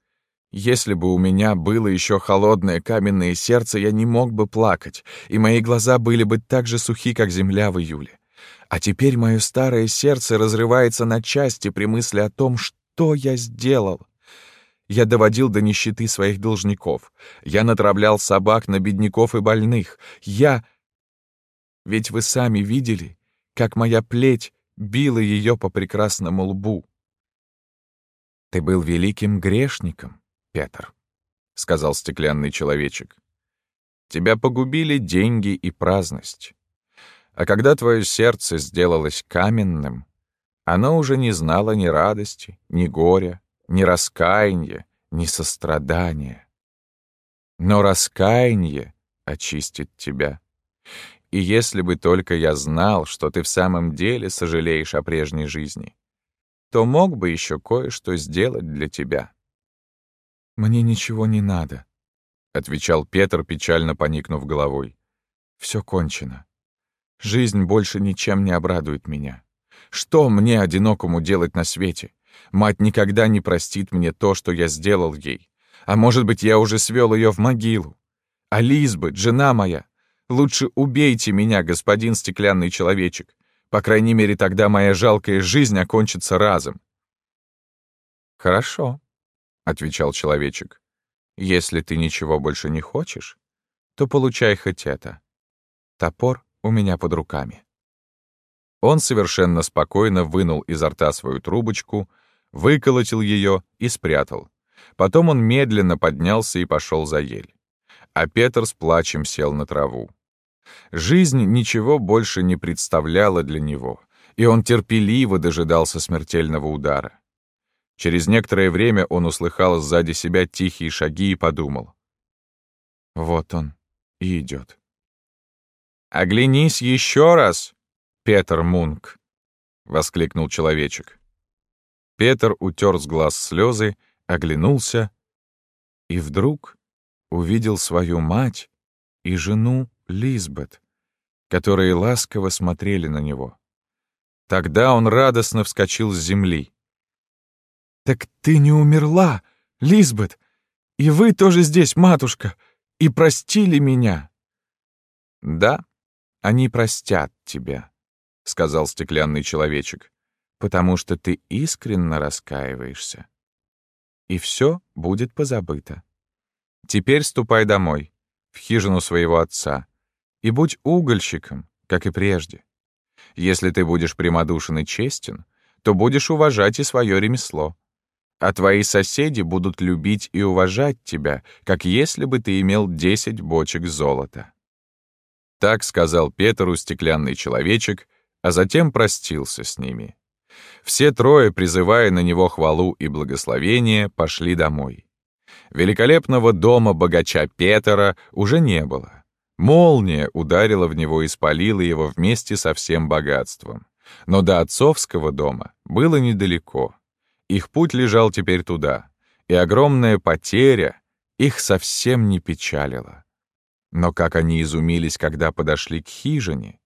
«Если бы у меня было еще холодное каменное сердце, я не мог бы плакать, и мои глаза были бы так же сухи, как земля в июле. А теперь мое старое сердце разрывается на части при мысли о том, что я сделал. Я доводил до нищеты своих должников. Я натравлял собак на бедняков и больных. Я... Ведь вы сами видели, как моя плеть била ее по прекрасному лбу. «Ты был великим грешником, Петр», — сказал стеклянный человечек. «Тебя погубили деньги и праздность. А когда твое сердце сделалось каменным, оно уже не знало ни радости, ни горя, ни раскаяния, ни сострадания. Но раскаяние очистит тебя. И если бы только я знал, что ты в самом деле сожалеешь о прежней жизни, то мог бы еще кое-что сделать для тебя». «Мне ничего не надо», — отвечал Петр, печально поникнув головой. «Все кончено. Жизнь больше ничем не обрадует меня. Что мне, одинокому, делать на свете? Мать никогда не простит мне то, что я сделал ей. А может быть, я уже свел ее в могилу. А Лизбет, жена моя, лучше убейте меня, господин стеклянный человечек. По крайней мере, тогда моя жалкая жизнь окончится разом. «Хорошо», — отвечал человечек. «Если ты ничего больше не хочешь, то получай хоть это. Топор у меня под руками». Он совершенно спокойно вынул изо рта свою трубочку, выколотил ее и спрятал. Потом он медленно поднялся и пошел за ель. А Петр с плачем сел на траву. Жизнь ничего больше не представляла для него, и он терпеливо дожидался смертельного удара. Через некоторое время он услыхал сзади себя тихие шаги и подумал. Вот он и идет. «Оглянись еще раз, Петр Мунк!» — воскликнул человечек. Петр утер с глаз слезы, оглянулся и вдруг увидел свою мать и жену Лизбет, которые ласково смотрели на него. Тогда он радостно вскочил с земли. «Так ты не умерла, Лизбет! И вы тоже здесь, матушка, и простили меня!» «Да, они простят тебя», — сказал стеклянный человечек, «потому что ты искренне раскаиваешься. И все будет позабыто. Теперь ступай домой, в хижину своего отца, и будь угольщиком, как и прежде. Если ты будешь прямодушен и честен, то будешь уважать и свое ремесло. А твои соседи будут любить и уважать тебя, как если бы ты имел десять бочек золота». Так сказал Петру стеклянный человечек, а затем простился с ними. Все трое, призывая на него хвалу и благословение, пошли домой. Великолепного дома богача Петера уже не было. Молния ударила в него и спалила его вместе со всем богатством. Но до отцовского дома было недалеко. Их путь лежал теперь туда, и огромная потеря их совсем не печалила. Но как они изумились, когда подошли к хижине.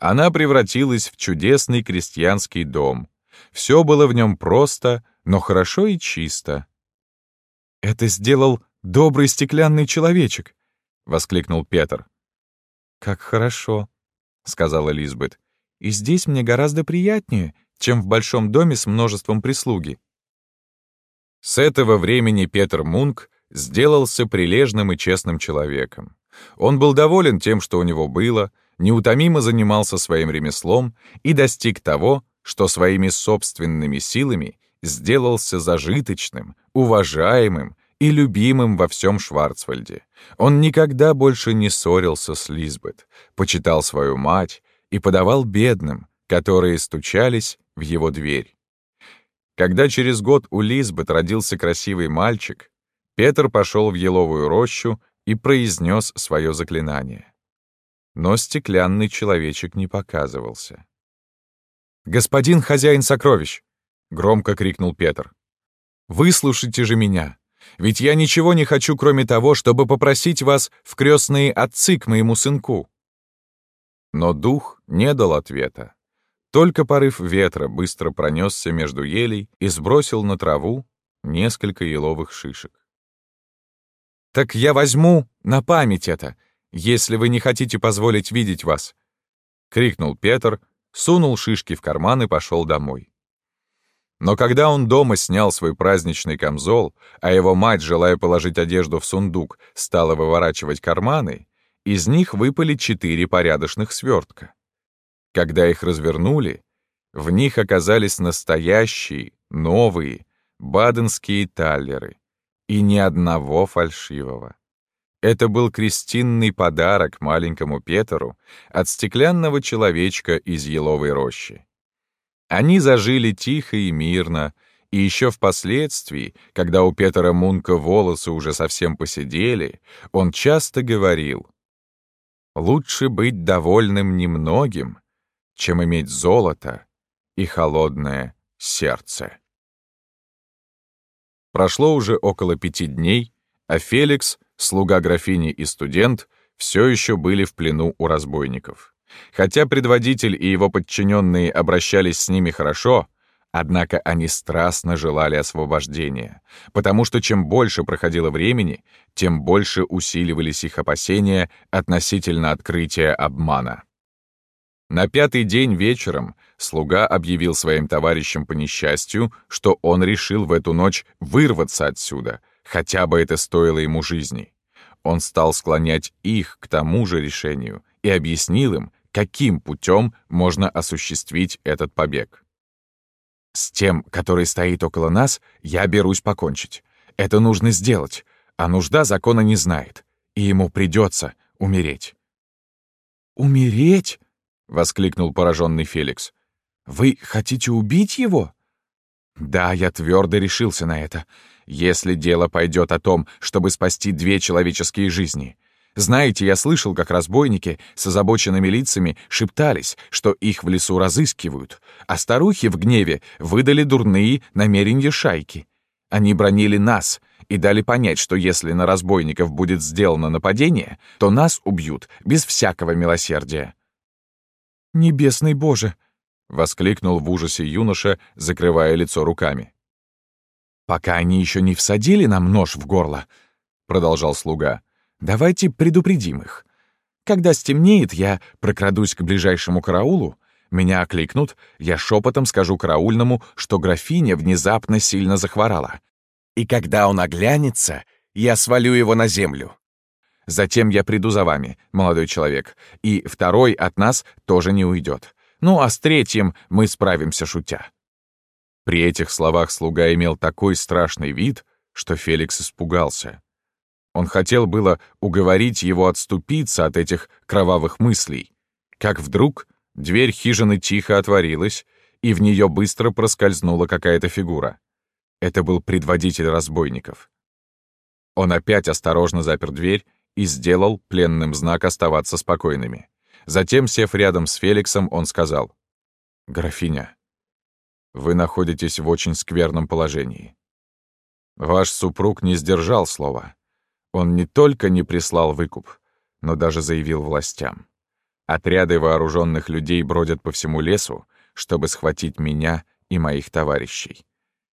Она превратилась в чудесный крестьянский дом. Все было в нем просто, но хорошо и чисто. «Это сделал добрый стеклянный человечек», — воскликнул Петр. «Как хорошо», — сказала Лизбет. «И здесь мне гораздо приятнее, чем в большом доме с множеством прислуги». С этого времени Петр Мунк сделался прилежным и честным человеком. Он был доволен тем, что у него было, неутомимо занимался своим ремеслом и достиг того, что своими собственными силами сделался зажиточным, уважаемым и любимым во всем Шварцвальде. Он никогда больше не ссорился с Лизбет, почитал свою мать и подавал бедным, которые стучались в его дверь. Когда через год у Лизбет родился красивый мальчик, Петр пошел в еловую рощу и произнес свое заклинание. Но стеклянный человечек не показывался. «Господин хозяин сокровищ!» — громко крикнул Петр. «Выслушайте же меня, ведь я ничего не хочу, кроме того, чтобы попросить вас в крестные отцы к моему сынку». Но дух не дал ответа. Только порыв ветра быстро пронесся между елей и сбросил на траву несколько еловых шишек. «Так я возьму на память это, если вы не хотите позволить видеть вас!» — крикнул Петр, сунул шишки в карман и пошел домой. Но когда он дома снял свой праздничный камзол, а его мать, желая положить одежду в сундук, стала выворачивать карманы, из них выпали четыре порядочных свертка. Когда их развернули, в них оказались настоящие, новые, баденские таллеры, и ни одного фальшивого. Это был крестинный подарок маленькому Петеру от стеклянного человечка из еловой рощи. Они зажили тихо и мирно, и еще впоследствии, когда у Петера Мунка волосы уже совсем посидели, он часто говорил, «Лучше быть довольным немногим, чем иметь золото и холодное сердце». Прошло уже около пяти дней, а Феликс, слуга графини и студент, все еще были в плену у разбойников. Хотя предводитель и его подчиненные обращались с ними хорошо, однако они страстно желали освобождения, потому что чем больше проходило времени, тем больше усиливались их опасения относительно открытия обмана. На пятый день вечером слуга объявил своим товарищам по несчастью, что он решил в эту ночь вырваться отсюда, хотя бы это стоило ему жизни. Он стал склонять их к тому же решению и объяснил им, каким путем можно осуществить этот побег. «С тем, который стоит около нас, я берусь покончить. Это нужно сделать, а нужда закона не знает, и ему придется умереть». «Умереть?» — воскликнул пораженный Феликс. «Вы хотите убить его?» «Да, я твердо решился на это, если дело пойдет о том, чтобы спасти две человеческие жизни. Знаете, я слышал, как разбойники с озабоченными лицами шептались, что их в лесу разыскивают, а старухи в гневе выдали дурные намерения шайки. Они бронили нас и дали понять, что если на разбойников будет сделано нападение, то нас убьют без всякого милосердия. «Небесный Боже!» — воскликнул в ужасе юноша, закрывая лицо руками. «Пока они еще не всадили нам нож в горло», — продолжал слуга, — «давайте предупредим их. Когда стемнеет, я прокрадусь к ближайшему караулу, меня окликнут, я шепотом скажу караульному, что графиня внезапно сильно захворала. И когда он оглянется, я свалю его на землю. Затем я приду за вами, молодой человек, и второй от нас тоже не уйдет. Ну а с третьим мы справимся шутя». При этих словах слуга имел такой страшный вид, что Феликс испугался. Он хотел было уговорить его отступиться от этих кровавых мыслей, как вдруг дверь хижины тихо отворилась, и в нее быстро проскользнула какая-то фигура. Это был предводитель разбойников. Он опять осторожно запер дверь и сделал пленным знак оставаться спокойными. Затем, сев рядом с Феликсом, он сказал, «Графиня, вы находитесь в очень скверном положении. Ваш супруг не сдержал слова. Он не только не прислал выкуп, но даже заявил властям. Отряды вооруженных людей бродят по всему лесу, чтобы схватить меня и моих товарищей.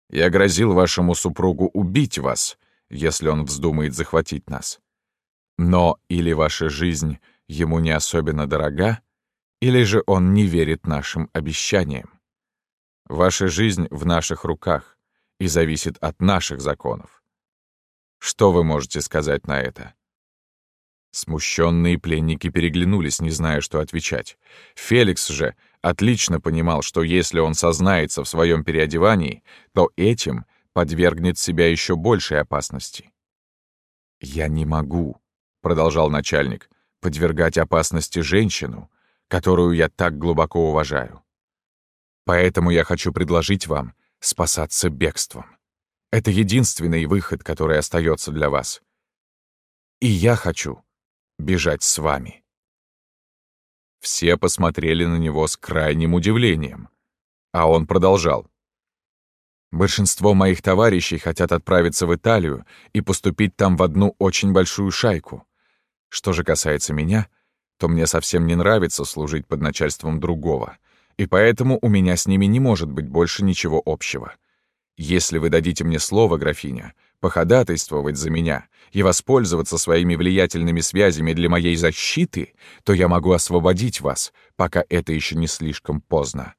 Я грозил вашему супругу убить вас, если он вздумает захватить нас. Но или ваша жизнь ему не особенно дорога, или же он не верит нашим обещаниям. Ваша жизнь в наших руках и зависит от наших законов. Что вы можете сказать на это? Смущенные пленники переглянулись, не зная, что отвечать. Феликс же отлично понимал, что если он сознается в своем переодевании, то этим подвергнет себя еще большей опасности. «Я не могу», — продолжал начальник, — «подвергать опасности женщину, которую я так глубоко уважаю. Поэтому я хочу предложить вам спасаться бегством. Это единственный выход, который остается для вас. И я хочу бежать с вами». Все посмотрели на него с крайним удивлением. А он продолжал. «Большинство моих товарищей хотят отправиться в Италию и поступить там в одну очень большую шайку. Что же касается меня, то мне совсем не нравится служить под начальством другого, и поэтому у меня с ними не может быть больше ничего общего. Если вы дадите мне слово, графиня, походатайствовать за меня и воспользоваться своими влиятельными связями для моей защиты, то я могу освободить вас, пока это еще не слишком поздно».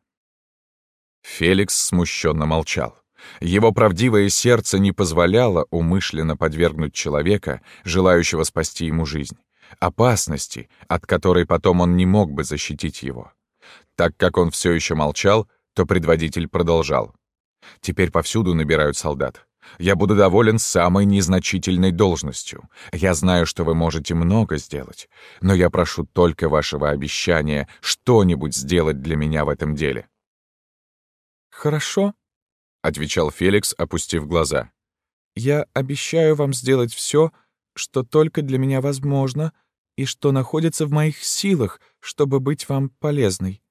Феликс смущенно молчал. Его правдивое сердце не позволяло умышленно подвергнуть человека, желающего спасти ему жизнь, опасности, от которой потом он не мог бы защитить его. Так как он все еще молчал, то предводитель продолжал. «Теперь повсюду набирают солдат. Я буду доволен самой незначительной должностью. Я знаю, что вы можете много сделать, но я прошу только вашего обещания что-нибудь сделать для меня в этом деле». «Хорошо», — отвечал Феликс, опустив глаза. «Я обещаю вам сделать все, что только для меня возможно и что находится в моих силах, чтобы быть вам полезной.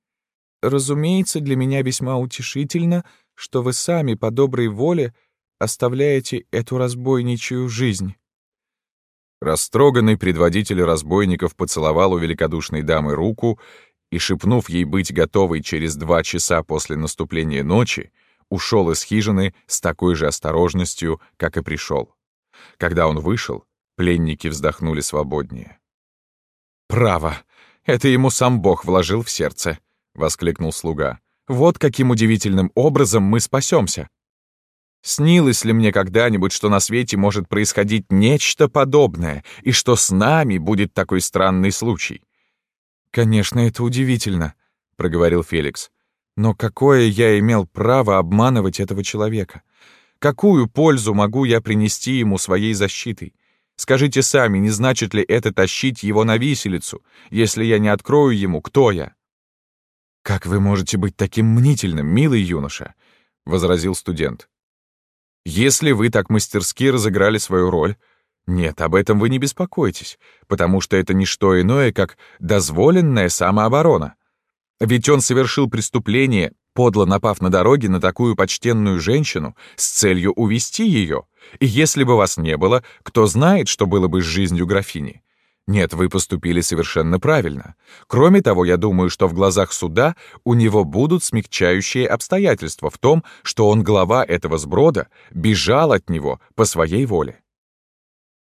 Разумеется, для меня весьма утешительно, что вы сами по доброй воле — оставляете эту разбойничью жизнь». Растроганный предводитель разбойников поцеловал у великодушной дамы руку и, шепнув ей быть готовой через два часа после наступления ночи, ушел из хижины с такой же осторожностью, как и пришел. Когда он вышел, пленники вздохнули свободнее. «Право! Это ему сам Бог вложил в сердце!» — воскликнул слуга. «Вот каким удивительным образом мы спасемся!» Снилось ли мне когда-нибудь, что на свете может происходить нечто подобное, и что с нами будет такой странный случай? «Конечно, это удивительно», — проговорил Феликс. «Но какое я имел право обманывать этого человека? Какую пользу могу я принести ему своей защитой? Скажите сами, не значит ли это тащить его на виселицу, если я не открою ему, кто я?» «Как вы можете быть таким мнительным, милый юноша?» — возразил студент. Если вы так мастерски разыграли свою роль, нет, об этом вы не беспокойтесь, потому что это не что иное, как дозволенная самооборона. Ведь он совершил преступление, подло напав на дороге на такую почтенную женщину с целью увести ее. И если бы вас не было, кто знает, что было бы с жизнью графини. Нет, вы поступили совершенно правильно. Кроме того, я думаю, что в глазах суда у него будут смягчающие обстоятельства в том, что он глава этого сброда, бежал от него по своей воле.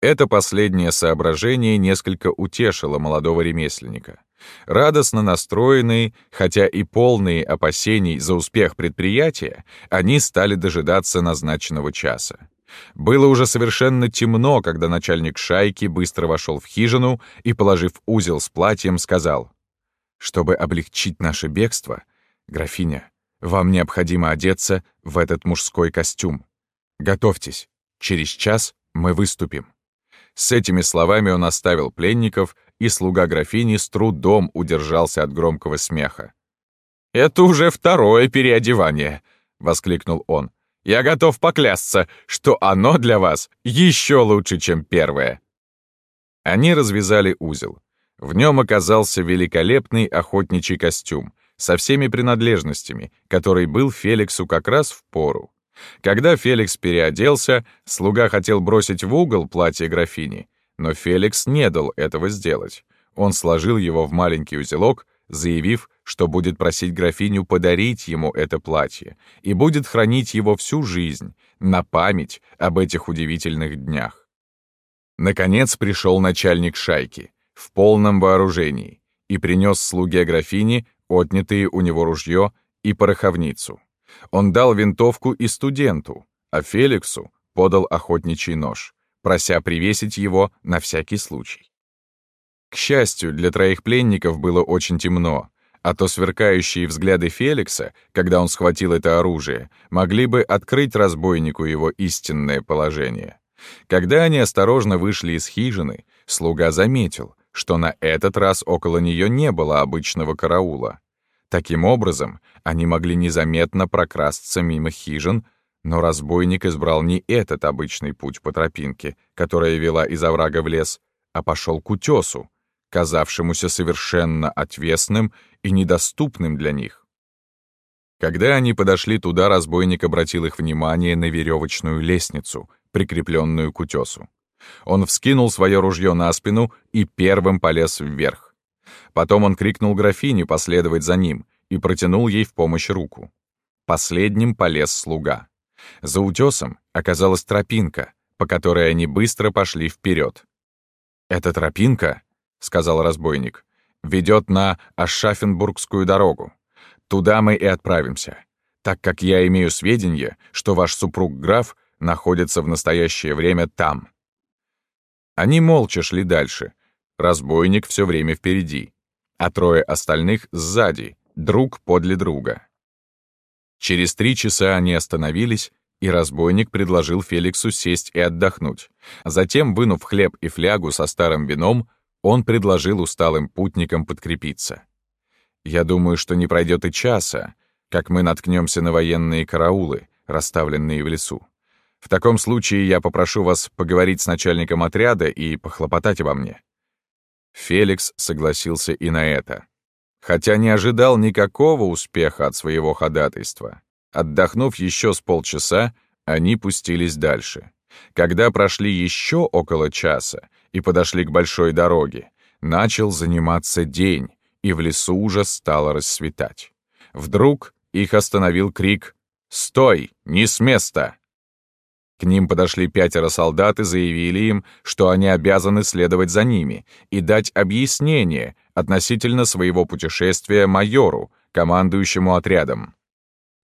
Это последнее соображение несколько утешило молодого ремесленника. Радостно настроенные, хотя и полные опасений за успех предприятия, они стали дожидаться назначенного часа. Было уже совершенно темно, когда начальник шайки быстро вошел в хижину и, положив узел с платьем, сказал, «Чтобы облегчить наше бегство, графиня, вам необходимо одеться в этот мужской костюм. Готовьтесь, через час мы выступим». С этими словами он оставил пленников, и слуга графини с трудом удержался от громкого смеха. «Это уже второе переодевание», — воскликнул он. «Я готов поклясться, что оно для вас еще лучше, чем первое». Они развязали узел. В нем оказался великолепный охотничий костюм со всеми принадлежностями, который был Феликсу как раз в пору. Когда Феликс переоделся, слуга хотел бросить в угол платье графини, но Феликс не дал этого сделать. Он сложил его в маленький узелок, заявив, что будет просить графиню подарить ему это платье и будет хранить его всю жизнь, на память об этих удивительных днях. Наконец пришел начальник шайки, в полном вооружении, и принес слуге графини отнятые у него ружье и пороховницу. Он дал винтовку и студенту, а Феликсу подал охотничий нож, прося привесить его на всякий случай. К счастью, для троих пленников было очень темно, а то сверкающие взгляды Феликса, когда он схватил это оружие, могли бы открыть разбойнику его истинное положение. Когда они осторожно вышли из хижины, слуга заметил, что на этот раз около нее не было обычного караула. Таким образом, они могли незаметно прокрасться мимо хижин, но разбойник избрал не этот обычный путь по тропинке, которая вела из оврага в лес, а пошел к утесу, казавшемуся совершенно отвесным и недоступным для них. Когда они подошли туда, разбойник обратил их внимание на веревочную лестницу, прикрепленную к утесу. Он вскинул свое ружье на спину и первым полез вверх. Потом он крикнул графине последовать за ним и протянул ей в помощь руку. Последним полез слуга. За утесом оказалась тропинка, по которой они быстро пошли вперед. «Эта тропинка», — сказал разбойник, — «ведет на Ашафенбургскую дорогу. Туда мы и отправимся, так как я имею сведения, что ваш супруг-граф находится в настоящее время там». Они молча шли дальше. Разбойник все время впереди, а трое остальных сзади, друг подле друга. Через три часа они остановились, и разбойник предложил Феликсу сесть и отдохнуть. Затем, вынув хлеб и флягу со старым вином, он предложил усталым путникам подкрепиться. «Я думаю, что не пройдет и часа, как мы наткнемся на военные караулы, расставленные в лесу. В таком случае я попрошу вас поговорить с начальником отряда и похлопотать обо мне». Феликс согласился и на это хотя не ожидал никакого успеха от своего ходатайства. Отдохнув еще с полчаса, они пустились дальше. Когда прошли еще около часа и подошли к большой дороге, начал заниматься день, и в лесу уже стало рассветать. Вдруг их остановил крик «Стой! Не с места!» К ним подошли пятеро солдат и заявили им, что они обязаны следовать за ними и дать объяснение относительно своего путешествия майору, командующему отрядом.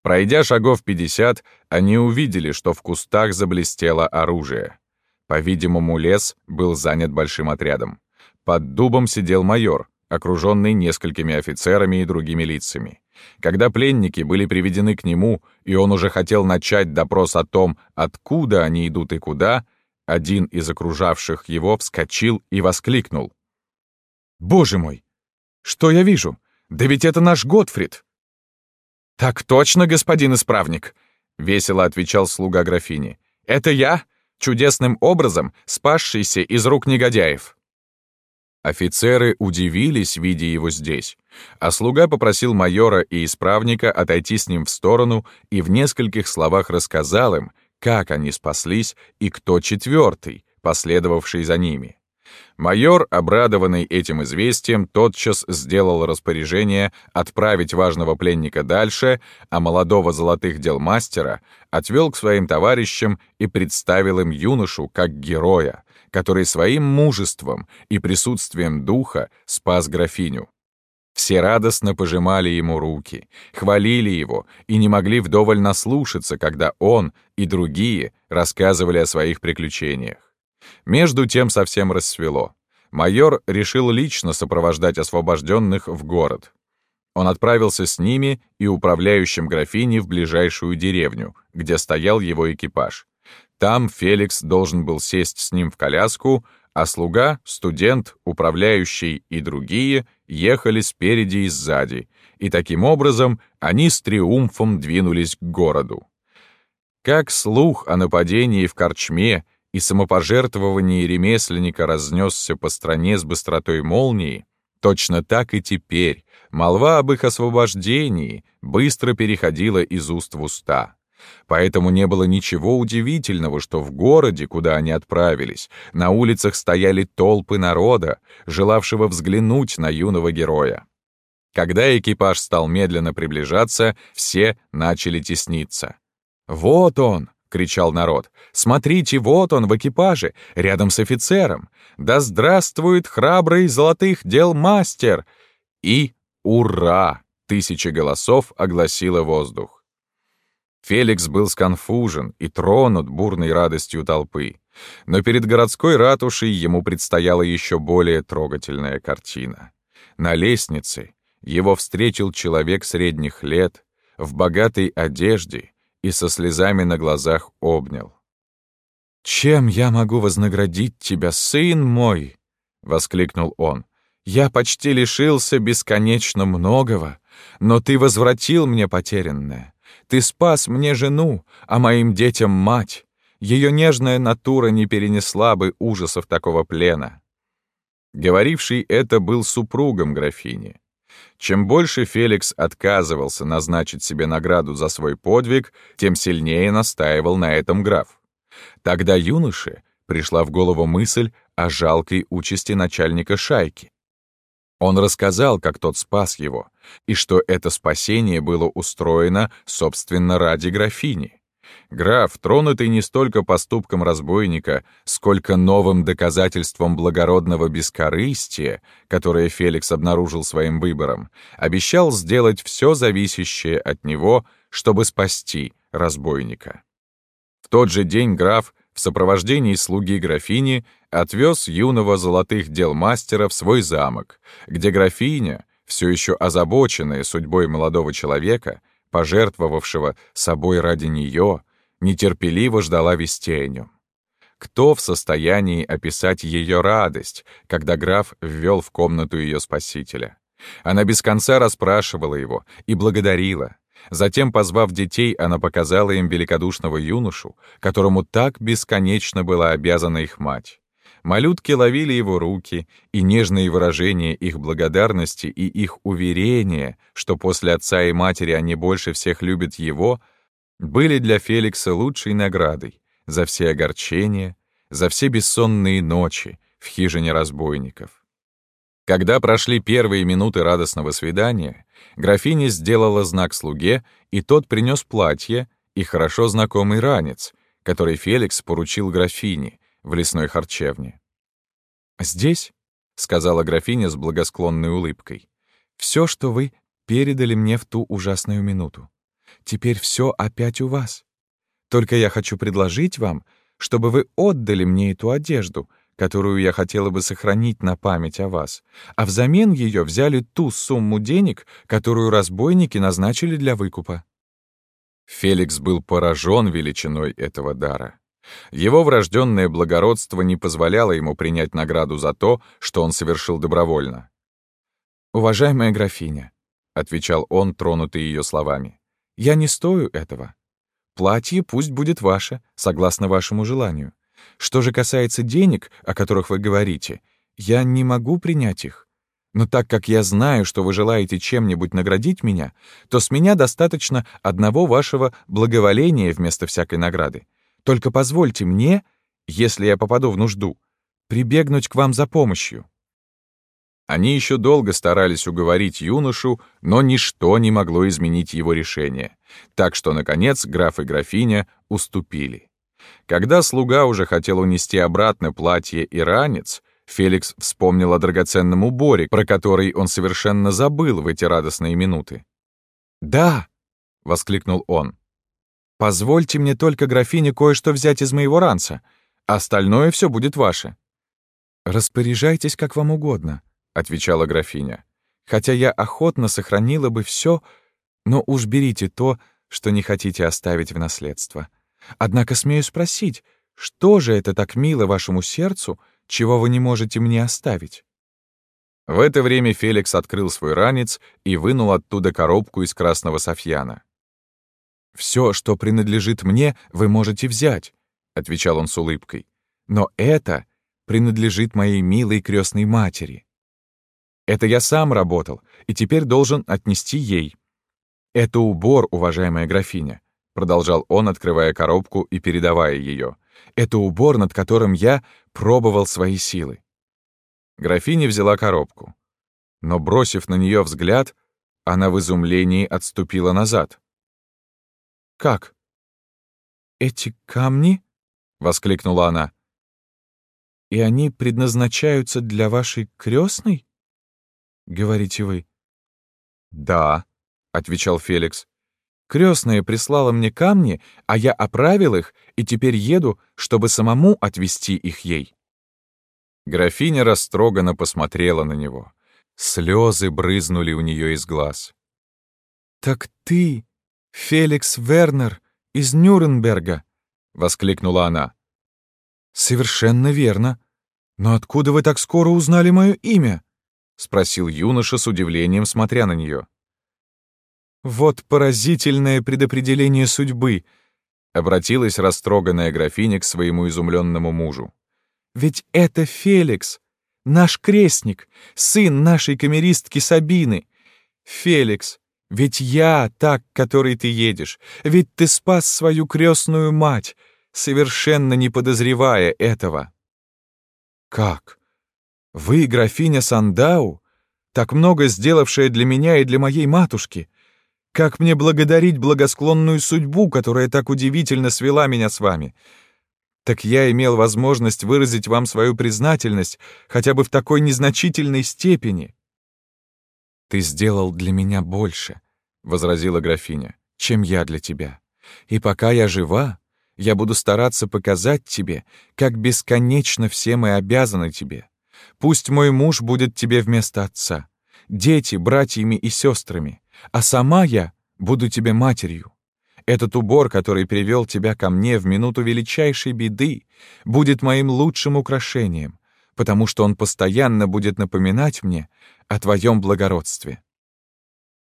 Пройдя шагов 50, они увидели, что в кустах заблестело оружие. По-видимому, лес был занят большим отрядом. Под дубом сидел майор, окруженный несколькими офицерами и другими лицами. Когда пленники были приведены к нему, и он уже хотел начать допрос о том, откуда они идут и куда, один из окружавших его вскочил и воскликнул. «Боже мой! Что я вижу? Да ведь это наш Готфрид!» «Так точно, господин исправник!» — весело отвечал слуга графини. «Это я, чудесным образом спасшийся из рук негодяев!» Офицеры удивились, видя его здесь, а слуга попросил майора и исправника отойти с ним в сторону и в нескольких словах рассказал им, как они спаслись и кто четвертый, последовавший за ними. Майор, обрадованный этим известием, тотчас сделал распоряжение отправить важного пленника дальше, а молодого золотых дел мастера отвел к своим товарищам и представил им юношу как героя, который своим мужеством и присутствием духа спас графиню. Все радостно пожимали ему руки, хвалили его и не могли вдоволь наслушаться, когда он и другие рассказывали о своих приключениях. Между тем совсем рассвело. Майор решил лично сопровождать освобожденных в город. Он отправился с ними и управляющим графини в ближайшую деревню, где стоял его экипаж. Там Феликс должен был сесть с ним в коляску, а слуга, студент, управляющий и другие ехали спереди и сзади, и таким образом они с триумфом двинулись к городу. Как слух о нападении в Корчме и самопожертвовании ремесленника разнесся по стране с быстротой молнии, точно так и теперь молва об их освобождении быстро переходила из уст в уста. Поэтому не было ничего удивительного, что в городе, куда они отправились, на улицах стояли толпы народа, желавшего взглянуть на юного героя. Когда экипаж стал медленно приближаться, все начали тесниться. «Вот он!» — кричал народ. «Смотрите, вот он в экипаже, рядом с офицером! Да здравствует храбрый золотых дел мастер!» И «Ура!» — тысячи голосов огласило воздух. Феликс был сконфужен и тронут бурной радостью толпы. Но перед городской ратушей ему предстояла еще более трогательная картина. На лестнице его встретил человек средних лет, в богатой одежде и со слезами на глазах обнял. «Чем я могу вознаградить тебя, сын мой?» — воскликнул он. «Я почти лишился бесконечно многого, но ты возвратил мне потерянное. Ты спас мне жену, а моим детям мать. Ее нежная натура не перенесла бы ужасов такого плена. Говоривший это был супругом графини. Чем больше Феликс отказывался назначить себе награду за свой подвиг, тем сильнее настаивал на этом граф. Тогда юноше пришла в голову мысль о жалкой участи начальника шайки. Он рассказал, как тот спас его, и что это спасение было устроено, собственно, ради графини. Граф, тронутый не столько поступком разбойника, сколько новым доказательством благородного бескорыстия, которое Феликс обнаружил своим выбором, обещал сделать все зависящее от него, чтобы спасти разбойника. В тот же день граф в сопровождении слуги графини отвез юного золотых дел мастера в свой замок, где графиня, все еще озабоченная судьбой молодого человека, пожертвовавшего собой ради нее, нетерпеливо ждала вести о нем. Кто в состоянии описать ее радость, когда граф ввел в комнату ее спасителя? Она без конца расспрашивала его и благодарила, Затем, позвав детей, она показала им великодушного юношу, которому так бесконечно была обязана их мать. Малютки ловили его руки, и нежные выражения их благодарности и их уверения, что после отца и матери они больше всех любят его, были для Феликса лучшей наградой за все огорчения, за все бессонные ночи в хижине разбойников. Когда прошли первые минуты радостного свидания, графиня сделала знак слуге, и тот принес платье и хорошо знакомый ранец, который Феликс поручил графине в лесной харчевне. «Здесь», — сказала графиня с благосклонной улыбкой, «все, что вы передали мне в ту ужасную минуту. Теперь все опять у вас. Только я хочу предложить вам, чтобы вы отдали мне эту одежду — которую я хотела бы сохранить на память о вас, а взамен ее взяли ту сумму денег, которую разбойники назначили для выкупа». Феликс был поражен величиной этого дара. Его врожденное благородство не позволяло ему принять награду за то, что он совершил добровольно. «Уважаемая графиня», — отвечал он, тронутый ее словами, — «я не стою этого. Платье пусть будет ваше, согласно вашему желанию. Что же касается денег, о которых вы говорите, я не могу принять их. Но так как я знаю, что вы желаете чем-нибудь наградить меня, то с меня достаточно одного вашего благоволения вместо всякой награды. Только позвольте мне, если я попаду в нужду, прибегнуть к вам за помощью». Они еще долго старались уговорить юношу, но ничто не могло изменить его решение. Так что, наконец, граф и графиня уступили. Когда слуга уже хотел унести обратно платье и ранец, Феликс вспомнил о драгоценном уборе, про который он совершенно забыл в эти радостные минуты. «Да!» — воскликнул он. «Позвольте мне только, графине, кое-что взять из моего ранца. Остальное все будет ваше». «Распоряжайтесь, как вам угодно», — отвечала графиня. хотя я охотно сохранила бы все, но уж берите то, что не хотите оставить в наследство. Однако смею спросить, что же это так мило вашему сердцу, чего вы не можете мне оставить?» В это время Феликс открыл свой ранец и вынул оттуда коробку из красного софьяна. «Все, что принадлежит мне, вы можете взять», — отвечал он с улыбкой. «Но это принадлежит моей милой крестной матери. Это я сам работал, и теперь должен отнести ей. Это убор, уважаемая графиня», — продолжал он, открывая коробку и передавая ее. «Это убор, над которым я пробовал свои силы. Графиня взяла коробку. Но, бросив на нее взгляд, она в изумлении отступила назад. «Как? Эти камни?» — воскликнула она. «И они предназначаются для вашей крестной?» — говорите вы. «Да», — отвечал Феликс. «Крестная прислала мне камни, а я оправил их и теперь еду, чтобы самому отвезти их ей». Графиня растроганно посмотрела на него. Слезы брызнули у нее из глаз. «Так ты, Феликс Вернер из Нюрнберга!» — воскликнула она. «Совершенно верно. Но откуда вы так скоро узнали мое имя?» — спросил юноша с удивлением, смотря на нее. «Вот поразительное предопределение судьбы!» — обратилась растроганная графиня к своему изумленному мужу. Ведь это Феликс, наш крестник, сын нашей камеристки Сабины. Феликс, ведь я так, который ты едешь, ведь ты спас свою крестную мать, совершенно не подозревая этого. Как? Вы, графиня Сандау, так много сделавшая для меня и для моей матушки. Как мне благодарить благосклонную судьбу, которая так удивительно свела меня с вами? так я имел возможность выразить вам свою признательность хотя бы в такой незначительной степени». «Ты сделал для меня больше», — возразила графиня, — «чем я для тебя. И пока я жива, я буду стараться показать тебе, как бесконечно все мы обязаны тебе. Пусть мой муж будет тебе вместо отца, дети — братьями и сестрами, а сама я буду тебе матерью. Этот убор, который привел тебя ко мне в минуту величайшей беды, будет моим лучшим украшением, потому что он постоянно будет напоминать мне о твоем благородстве».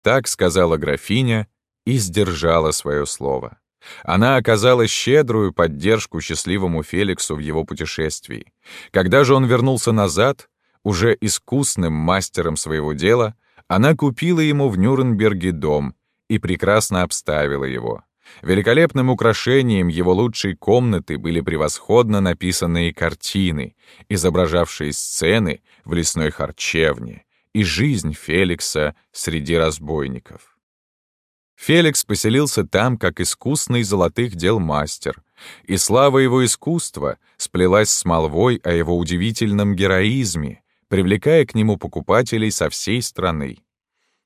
Так сказала графиня и сдержала свое слово. Она оказала щедрую поддержку счастливому Феликсу в его путешествии. Когда же он вернулся назад, уже искусным мастером своего дела, она купила ему в Нюрнберге дом и прекрасно обставила его. Великолепным украшением его лучшей комнаты были превосходно написанные картины, изображавшие сцены в лесной харчевне и жизнь Феликса среди разбойников. Феликс поселился там как искусный золотых дел мастер, и слава его искусства сплелась с молвой о его удивительном героизме, привлекая к нему покупателей со всей страны.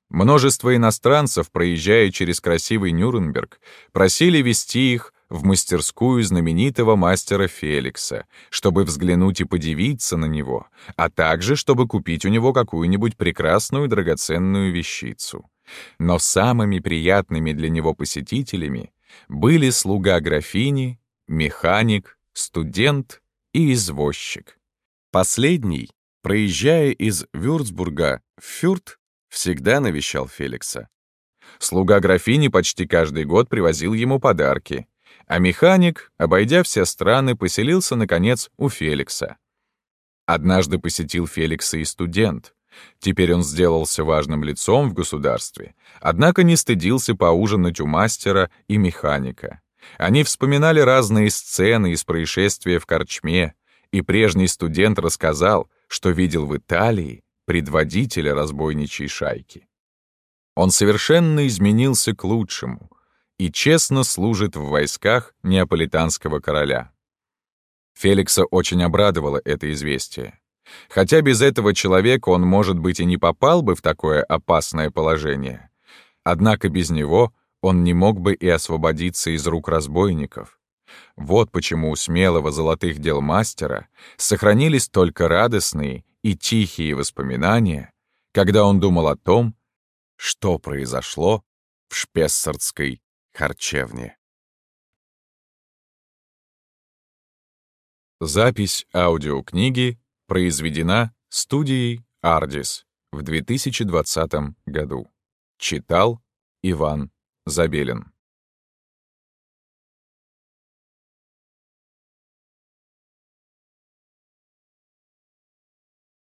Множество иностранцев, проезжая через красивый Нюрнберг, просили вести их в мастерскую знаменитого мастера Феликса, чтобы взглянуть и подивиться на него, а также чтобы купить у него какую-нибудь прекрасную драгоценную вещицу. Но самыми приятными для него посетителями были слуга графини, механик, студент и извозчик. Последний, проезжая из Вюрцбурга в Фюрт, всегда навещал Феликса. Слуга графини почти каждый год привозил ему подарки, а механик, обойдя все страны, поселился, наконец, у Феликса. Однажды посетил Феликса и студент. Теперь он сделался важным лицом в государстве, однако не стыдился поужинать у мастера и механика. Они вспоминали разные сцены из происшествия в Корчме, и прежний студент рассказал, что видел в Италии предводителя разбойничьей шайки. Он совершенно изменился к лучшему и честно служит в войсках неаполитанского короля. Феликса очень обрадовало это известие. Хотя без этого человека он, может быть, и не попал бы в такое опасное положение. Однако без него он не мог бы и освободиться из рук разбойников. Вот почему у смелого золотых дел мастера сохранились только радостные и тихие воспоминания, когда он думал о том, что произошло в Шпессардской харчевне. Запись аудиокниги произведена студией «Ардис» в 2020 году. Читал Иван Забелин.